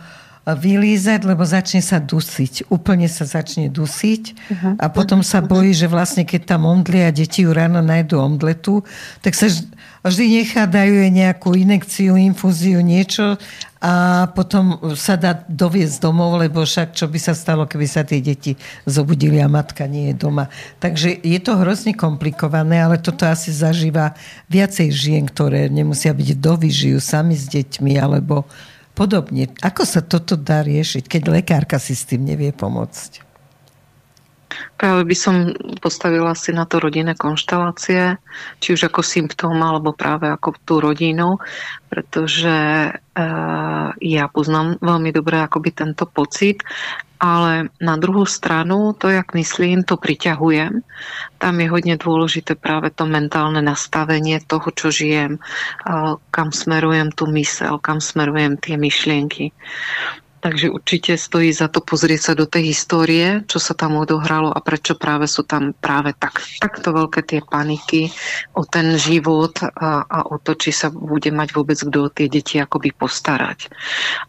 vylízať, lebo začne sa dusiť. Úplne sa začne dusiť uh-huh. a potom sa bojí, že vlastne keď tam omdlie a deti ju ráno nájdu omdletu, tak sa vždy nechá, dajú jej nejakú inekciu, infúziu, niečo a potom sa dá doviesť domov, lebo však čo by sa stalo, keby sa tie deti zobudili a matka nie je doma. Takže je to hrozne komplikované, ale toto asi zažíva viacej žien, ktoré nemusia byť dovy, žijú sami s deťmi alebo podobne. Ako sa toto dá riešiť, keď lekárka si s tým nevie pomôcť? Práve by som postavila si na to rodinné konštelácie, či už ako symptóm, alebo práve ako tú rodinu, pretože e, ja poznám veľmi dobre akoby tento pocit, ale na druhú stranu, to, jak myslím, to priťahujem. Tam je hodne dôležité práve to mentálne nastavenie toho, čo žijem, e, kam smerujem tú mysel, kam smerujem tie myšlienky. Takže určite stojí za to pozrieť sa do tej histórie, čo sa tam odohralo a prečo práve sú tam práve tak, takto veľké tie paniky o ten život a, a o to, či sa bude mať vôbec kto tie deti akoby postarať.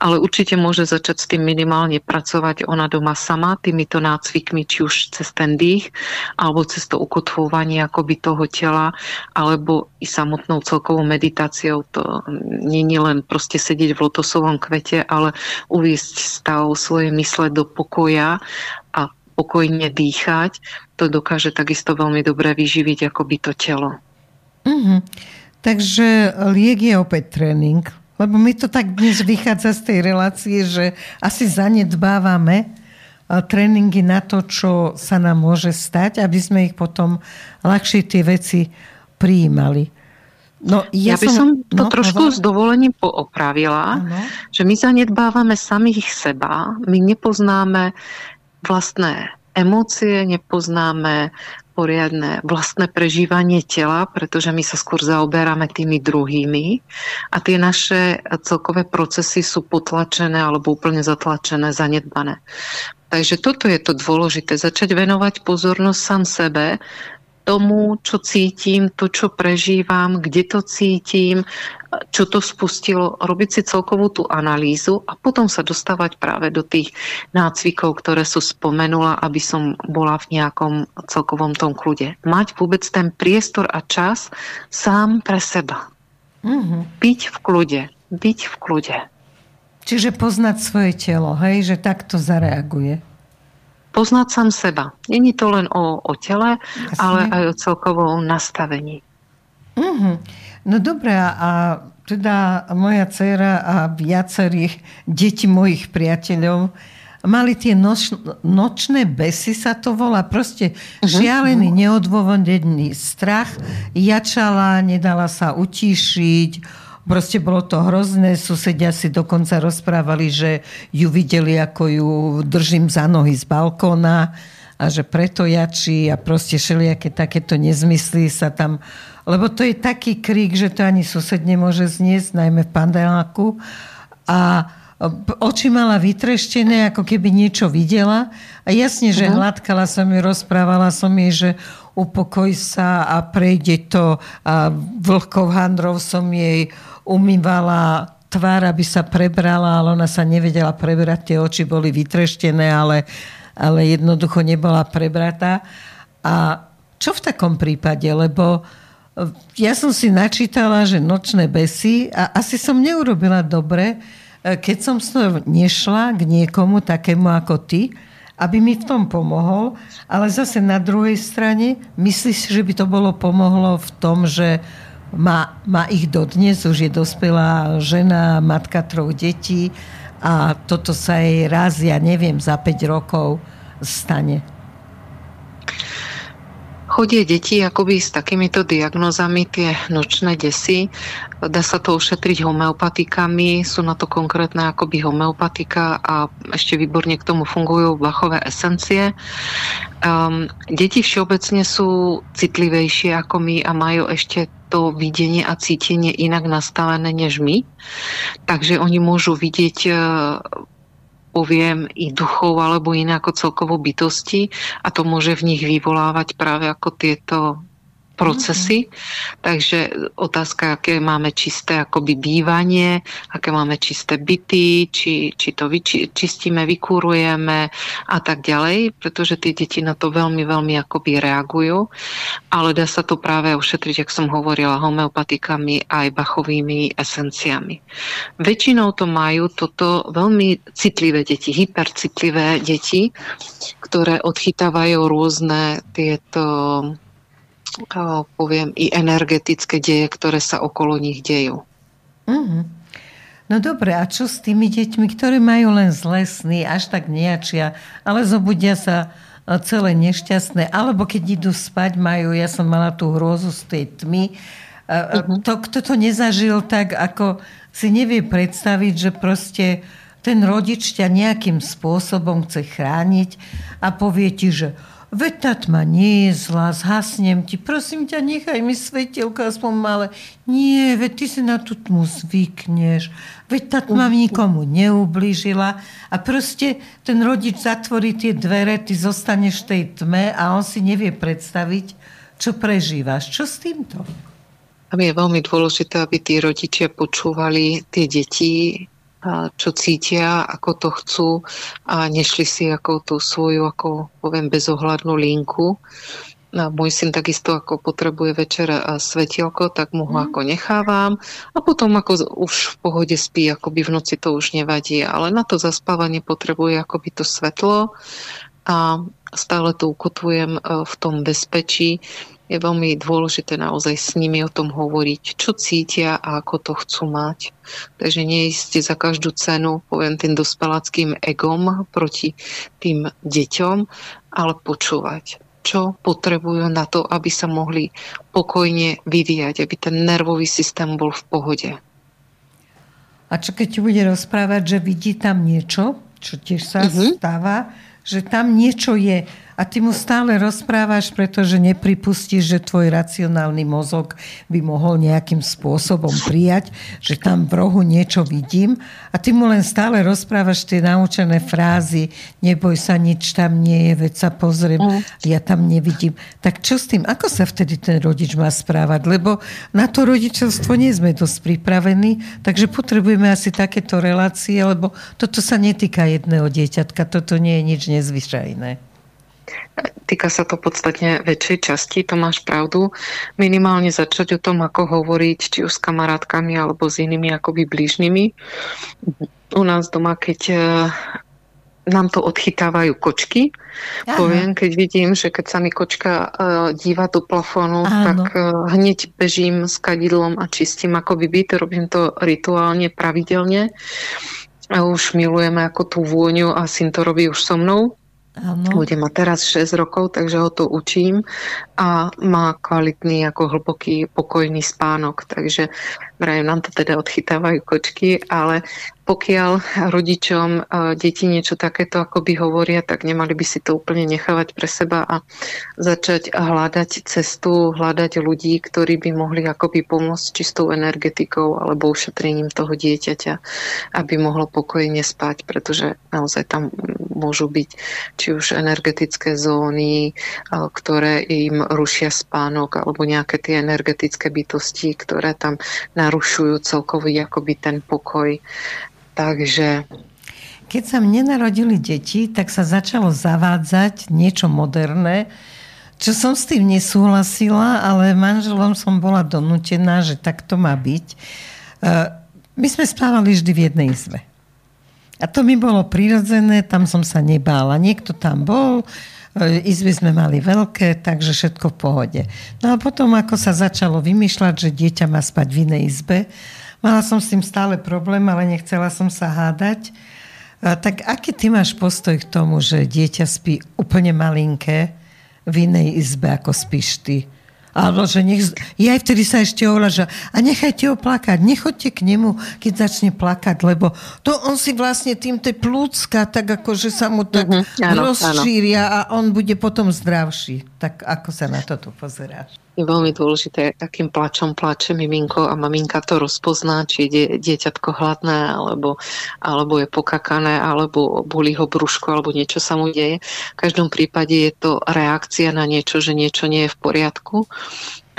Ale určite môže začať s tým minimálne pracovať ona doma sama, týmito nácvikmi, či už cez ten dých, alebo cez to ukotvovanie akoby toho tela, alebo i samotnou celkovou meditáciou. To nie je len proste sedieť v lotosovom kvete, ale uviesť stav svojej mysle do pokoja a pokojne dýchať, to dokáže takisto veľmi dobre vyživiť akoby to telo. Mm-hmm. Takže liek je opäť tréning, lebo mi to tak dnes vychádza z tej relácie, že asi zanedbávame tréningy na to, čo sa nám môže stať, aby sme ich potom ľahšie tie veci prijímali. No, ja, ja by som to no, trošku hovorím. s dovolením poopravila, ano. že my zanedbávame samých seba, my nepoznáme vlastné emócie, nepoznáme poriadne vlastné prežívanie tela, pretože my sa skôr zaoberáme tými druhými a tie naše celkové procesy sú potlačené alebo úplne zatlačené, zanedbané. Takže toto je to dôležité, začať venovať pozornosť sám sebe, tomu, čo cítim, to, čo prežívam, kde to cítim, čo to spustilo, robiť si celkovú tú analýzu a potom sa dostávať práve do tých nácvikov, ktoré sú spomenula, aby som bola v nejakom celkovom tom kľude. Mať vôbec ten priestor a čas sám pre seba. Mm-hmm. Byť v kľude. Byť v kľude. Čiže poznať svoje telo, hej, že takto zareaguje poznať sám seba. Není to len o, o tele, Jasne. ale aj o celkovom nastavení. Mm-hmm. No dobré, a teda moja dcera a viacerých detí mojich priateľov mali tie noč, nočné besy, sa to volá, proste uh-huh. šialený, neodôvodený strach, jačala, nedala sa utíšiť, Proste bolo to hrozné. Susedia si dokonca rozprávali, že ju videli, ako ju držím za nohy z balkóna a že preto jačí a proste všelijaké takéto nezmysly sa tam... Lebo to je taký krík, že to ani sused nemôže zniesť, najmä v pandeláku. A oči mala vytreštené, ako keby niečo videla. A jasne, že uh-huh. hladkala som ju, rozprávala som jej, že upokoj sa a prejde to. A vlhkov handrov som jej umývala tvár, aby sa prebrala, ale ona sa nevedela prebrať, tie oči boli vytreštené, ale, ale jednoducho nebola prebratá. A čo v takom prípade? Lebo ja som si načítala, že nočné besy a asi som neurobila dobre, keď som nešla k niekomu takému ako ty, aby mi v tom pomohol, ale zase na druhej strane myslíš, že by to bolo pomohlo v tom, že má, má ich dodnes, už je dospelá žena, matka troch detí a toto sa jej raz, ja neviem, za 5 rokov stane. Chodie deti akoby s takýmito diagnozami, tie nočné desy. Dá sa to ušetriť homeopatikami, sú na to konkrétne akoby homeopatika a ešte výborne k tomu fungujú bachové esencie. Um, deti všeobecne sú citlivejšie ako my a majú ešte to videnie a cítenie inak nastavené než my. Takže oni môžu vidieť e, poviem i duchov alebo iné ako celkovo bytosti a to môže v nich vyvolávať práve ako tieto procesy. Mm-hmm. Takže otázka, aké máme čisté akoby bývanie, aké máme čisté byty, či, či to vyči, čistíme, vykúrujeme a tak ďalej, pretože tie deti na to veľmi, veľmi akoby reagujú. Ale dá sa to práve ušetriť, ak som hovorila, homeopatikami aj bachovými esenciami. Väčšinou to majú toto veľmi citlivé deti, hypercitlivé deti, ktoré odchytávajú rôzne tieto poviem, i energetické deje, ktoré sa okolo nich dejú. Mm-hmm. No dobre, a čo s tými deťmi, ktoré majú len zlé sny, až tak nejačia, ale zobudia sa e, celé nešťastné, alebo keď idú spať, majú, ja som mala tú hrôzu z tej tmy, uh-huh. to, kto to nezažil tak, ako si nevie predstaviť, že proste ten rodič ťa nejakým spôsobom chce chrániť a povie ti, že veď tá tma nie je zlá, zhasnem ti, prosím ťa, nechaj mi svetelko aspoň malé. Nie, veď ty si na tú tmu zvykneš, veď tá tma nikomu neublížila a proste ten rodič zatvorí tie dvere, ty zostaneš v tej tme a on si nevie predstaviť, čo prežívaš. Čo s týmto? A je veľmi dôležité, aby tí rodičia počúvali tie deti, čo cítia, ako to chcú a nešli si ako tú svoju, ako poviem, bezohľadnú linku. A môj syn takisto ako potrebuje večer svetielko, tak mu ho mm. ako nechávam a potom ako už v pohode spí, ako by v noci to už nevadí, ale na to zaspávanie potrebuje akoby to svetlo a stále to ukotvujem e, v tom bezpečí je veľmi dôležité naozaj s nimi o tom hovoriť, čo cítia a ako to chcú mať. Takže neísť za každú cenu, poviem tým dospelackým egom proti tým deťom, ale počúvať, čo potrebujú na to, aby sa mohli pokojne vyvíjať, aby ten nervový systém bol v pohode. A čo keď bude rozprávať, že vidí tam niečo, čo tiež sa uh-huh. stáva, že tam niečo je. A ty mu stále rozprávaš, pretože nepripustíš, že tvoj racionálny mozog by mohol nejakým spôsobom prijať, že tam v rohu niečo vidím. A ty mu len stále rozprávaš tie naučené frázy, neboj sa, nič tam nie je, veď sa pozriem, mm. ja tam nevidím. Tak čo s tým? Ako sa vtedy ten rodič má správať? Lebo na to rodičovstvo nie sme dosť pripravení, takže potrebujeme asi takéto relácie, lebo toto sa netýka jedného dieťatka, toto nie je nič nezvyšajné. Týka sa to podstatne väčšej časti, to máš pravdu. Minimálne začať o tom, ako hovoriť, či už s kamarátkami alebo s inými akoby blížnymi. U nás doma, keď e, nám to odchytávajú kočky. Aha. Poviem, keď vidím, že keď sa mi kočka uh, díva do plafónu, Áno. tak uh, hneď bežím s kadidlom a čistím akoby byt. Robím to rituálne, pravidelne. A už milujeme ako tú vôňu a syn to robí už so mnou. Ano. Bude mať teraz 6 rokov, takže ho to učím a má kvalitný, ako hlboký, pokojný spánok. Takže vrajem, nám to teda odchytávajú kočky, ale pokiaľ rodičom e, deti niečo takéto akoby hovoria, tak nemali by si to úplne nechávať pre seba a začať hľadať cestu, hľadať ľudí, ktorí by mohli akoby pomôcť čistou energetikou alebo ušetrením toho dieťaťa, aby mohlo pokojne spať, pretože naozaj tam môžu byť či už energetické zóny, e, ktoré im rušia spánok alebo nejaké tie energetické bytosti, ktoré tam narušujú celkový akoby ten pokoj. Takže keď sa mne narodili deti, tak sa začalo zavádzať niečo moderné, čo som s tým nesúhlasila, ale manželom som bola donútená, že tak to má byť. E, my sme spávali vždy v jednej izbe. A to mi bolo prirodzené, tam som sa nebála. Niekto tam bol, izby sme mali veľké, takže všetko v pohode. No a potom, ako sa začalo vymýšľať, že dieťa má spať v inej izbe, Mala som s tým stále problém, ale nechcela som sa hádať. A tak aký ty máš postoj k tomu, že dieťa spí úplne malinké v inej izbe, ako spíš ty? Alebo že nech... Ja aj vtedy sa ešte hovorila, že a nechajte ho plakať, nechoďte k nemu, keď začne plakať, lebo to on si vlastne tým tie plúcka tak ako, že sa mu tak áno, rozšíria áno. a on bude potom zdravší. Tak ako sa na toto pozeráš? Je veľmi dôležité, akým plačom plače miminko a maminka to rozpozná, či je dieťatko hladné, alebo, alebo je pokakané, alebo bolí ho brúško, alebo niečo sa mu deje. V každom prípade je to reakcia na niečo, že niečo nie je v poriadku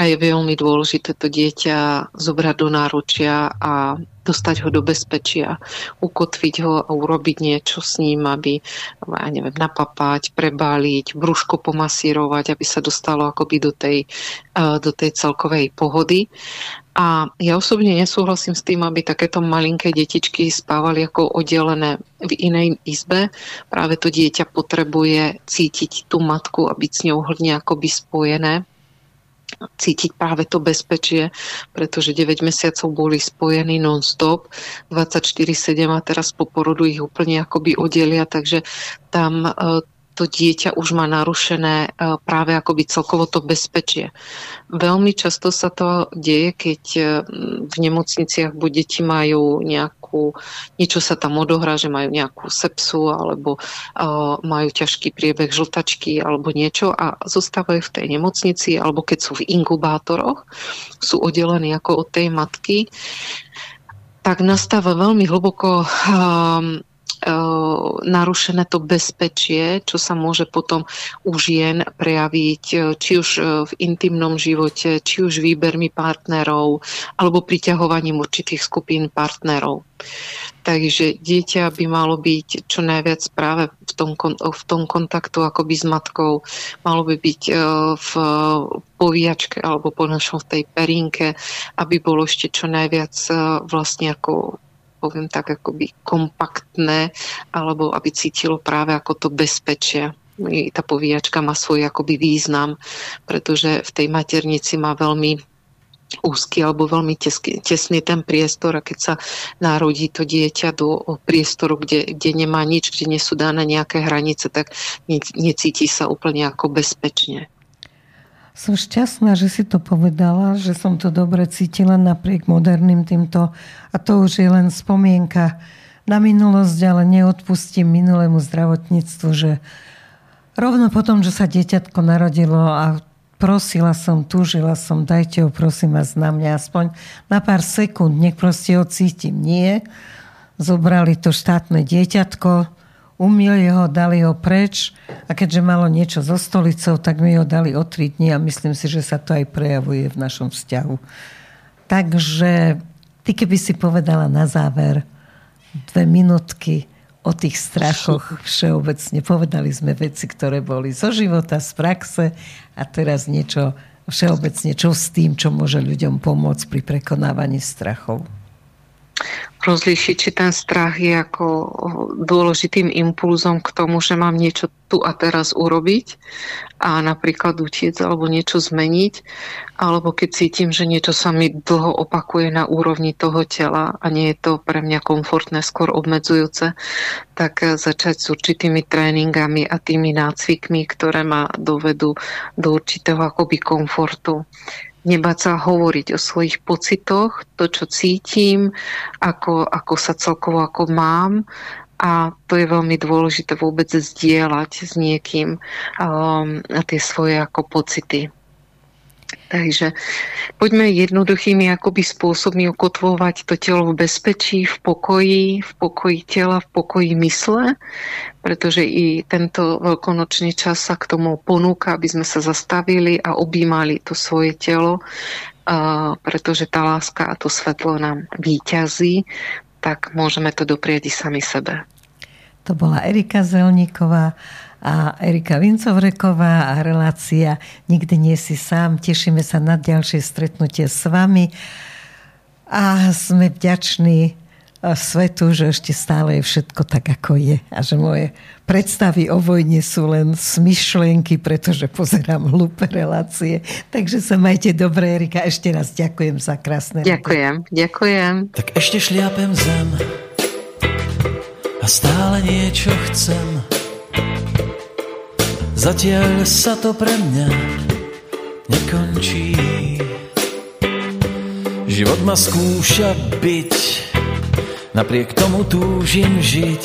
a je veľmi dôležité to dieťa zobrať do náručia a dostať ho do bezpečia, ukotviť ho a urobiť niečo s ním, aby, ja neviem, napapať, prebáliť, brúško pomasírovať, aby sa dostalo akoby do tej, do tej celkovej pohody. A ja osobne nesúhlasím s tým, aby takéto malinké detičky spávali ako oddelené v inej izbe. Práve to dieťa potrebuje cítiť tú matku a byť s ňou hlavne akoby spojené cítiť práve to bezpečie, pretože 9 mesiacov boli spojení non-stop, 24-7 a teraz po porodu ich úplne akoby oddelia, takže tam e, to dieťa už má narušené e, práve akoby celkovo to bezpečie. Veľmi často sa to deje, keď e, v nemocniciach buď deti majú nejakú, niečo sa tam odohrá, že majú nejakú sepsu alebo uh, majú ťažký priebeh žltačky alebo niečo a zostávajú v tej nemocnici alebo keď sú v inkubátoroch, sú oddelení ako od tej matky, tak nastáva veľmi hlboko um, narušené to bezpečie, čo sa môže potom u žien prejaviť či už v intimnom živote, či už výbermi partnerov alebo priťahovaním určitých skupín partnerov. Takže dieťa by malo byť čo najviac práve v tom, v tom kontaktu akoby s matkou. Malo by byť v povíjačke alebo po našom v tej perinke, aby bolo ešte čo najviac vlastne ako poviem tak, akoby kompaktné, alebo aby cítilo práve ako to bezpečie. Tá povíjačka má svoj akoby význam, pretože v tej maternici má veľmi úzky alebo veľmi tesný, tesný ten priestor a keď sa narodí to dieťa do priestoru, kde, kde nemá nič, kde nie sú dané nejaké hranice, tak necíti sa úplne ako bezpečne. Som šťastná, že si to povedala, že som to dobre cítila napriek moderným týmto. A to už je len spomienka na minulosť, ale neodpustím minulému zdravotníctvu, že Rovno potom, že sa dieťatko narodilo a prosila som, túžila som, dajte ho prosím vás na mňa aspoň na pár sekúnd, nech proste ho cítim. Nie. Zobrali to štátne dieťatko, umili ho, dali ho preč a keďže malo niečo so stolicou, tak mi ho dali o tri dní a myslím si, že sa to aj prejavuje v našom vzťahu. Takže ty keby si povedala na záver dve minútky, o tých strachoch všeobecne. Povedali sme veci, ktoré boli zo života, z praxe a teraz niečo všeobecne, čo s tým, čo môže ľuďom pomôcť pri prekonávaní strachov rozlíšiť, či ten strach je ako dôležitým impulzom k tomu, že mám niečo tu a teraz urobiť a napríklad utiec alebo niečo zmeniť, alebo keď cítim, že niečo sa mi dlho opakuje na úrovni toho tela a nie je to pre mňa komfortné, skôr obmedzujúce, tak začať s určitými tréningami a tými nácvikmi, ktoré ma dovedú do určitého akoby komfortu nebáť sa hovoriť o svojich pocitoch, to, čo cítim, ako, ako sa celkovo ako mám a to je veľmi dôležité vôbec zdieľať s niekým um, tie svoje ako pocity. Takže poďme jednoduchými akoby spôsobmi ukotvovať to telo v bezpečí, v pokoji, v pokoji tela, v pokoji mysle, pretože i tento veľkonočný čas sa k tomu ponúka, aby sme sa zastavili a objímali to svoje telo, pretože tá láska a to svetlo nám výťazí, tak môžeme to doprieť i sami sebe. To bola Erika Zelníková a Erika Vincovreková a relácia Nikdy nie si sám. Tešíme sa na ďalšie stretnutie s vami a sme vďační svetu, že ešte stále je všetko tak, ako je a že moje predstavy o vojne sú len smyšlenky, pretože pozerám hlúpe relácie. Takže sa majte dobre, Erika. Ešte raz ďakujem za krásne Ďakujem, rady. ďakujem. Tak ešte šliapem zem a stále niečo chcem. Zatiaľ sa to pre mňa nekončí. Život ma skúša byť, napriek tomu túžim žiť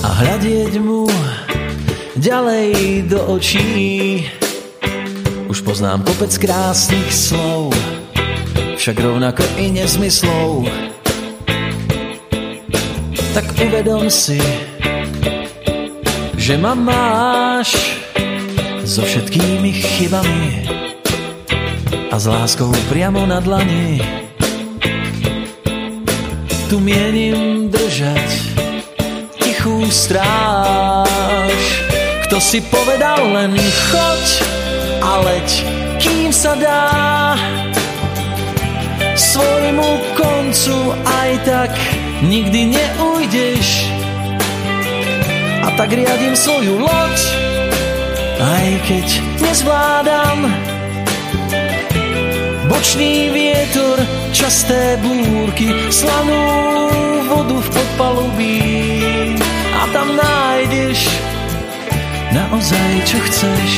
a hľadieť mu ďalej do očí. Už poznám kopec krásnych slov, však rovnako i nezmyslov. Tak uvedom si, že ma máš so všetkými chybami a s láskou priamo na dlani. Tu mienim držať tichú stráž. Kto si povedal len choď a leď, kým sa dá svojmu koncu aj tak nikdy neujdeš a tak riadím svoju loď, aj keď nezvládam. Bočný vietor, časté búrky, slanú vodu v podpalubí a tam nájdeš naozaj čo chceš.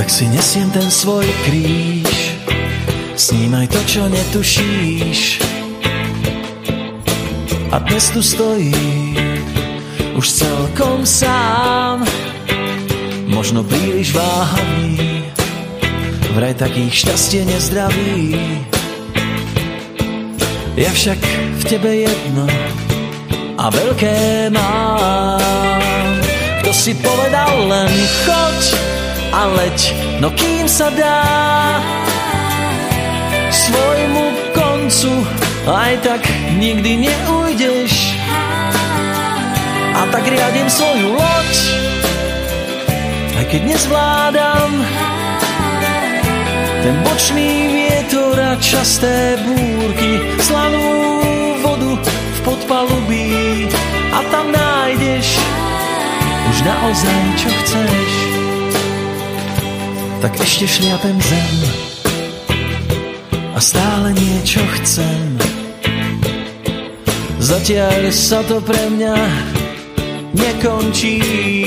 Tak si nesiem ten svoj kríž, snímaj to, čo netušíš. A dnes tu stojíš už celkom sám. Možno príliš váhavý Vraj takých šťastie nezdraví Ja však v tebe jedno A veľké mám. Kto si povedal len choď a leď No kým sa dá. Svojmu koncu aj tak nikdy neujdeš a tak riadím svoju loď, aj keď nezvládam ten bočný vietor a časté búrky, slanú vodu v podpalubí a tam nájdeš už naozaj čo chceš. Tak ešte šliapem zem a stále niečo chcem. Zatiaľ sa to pre mňa nekončí.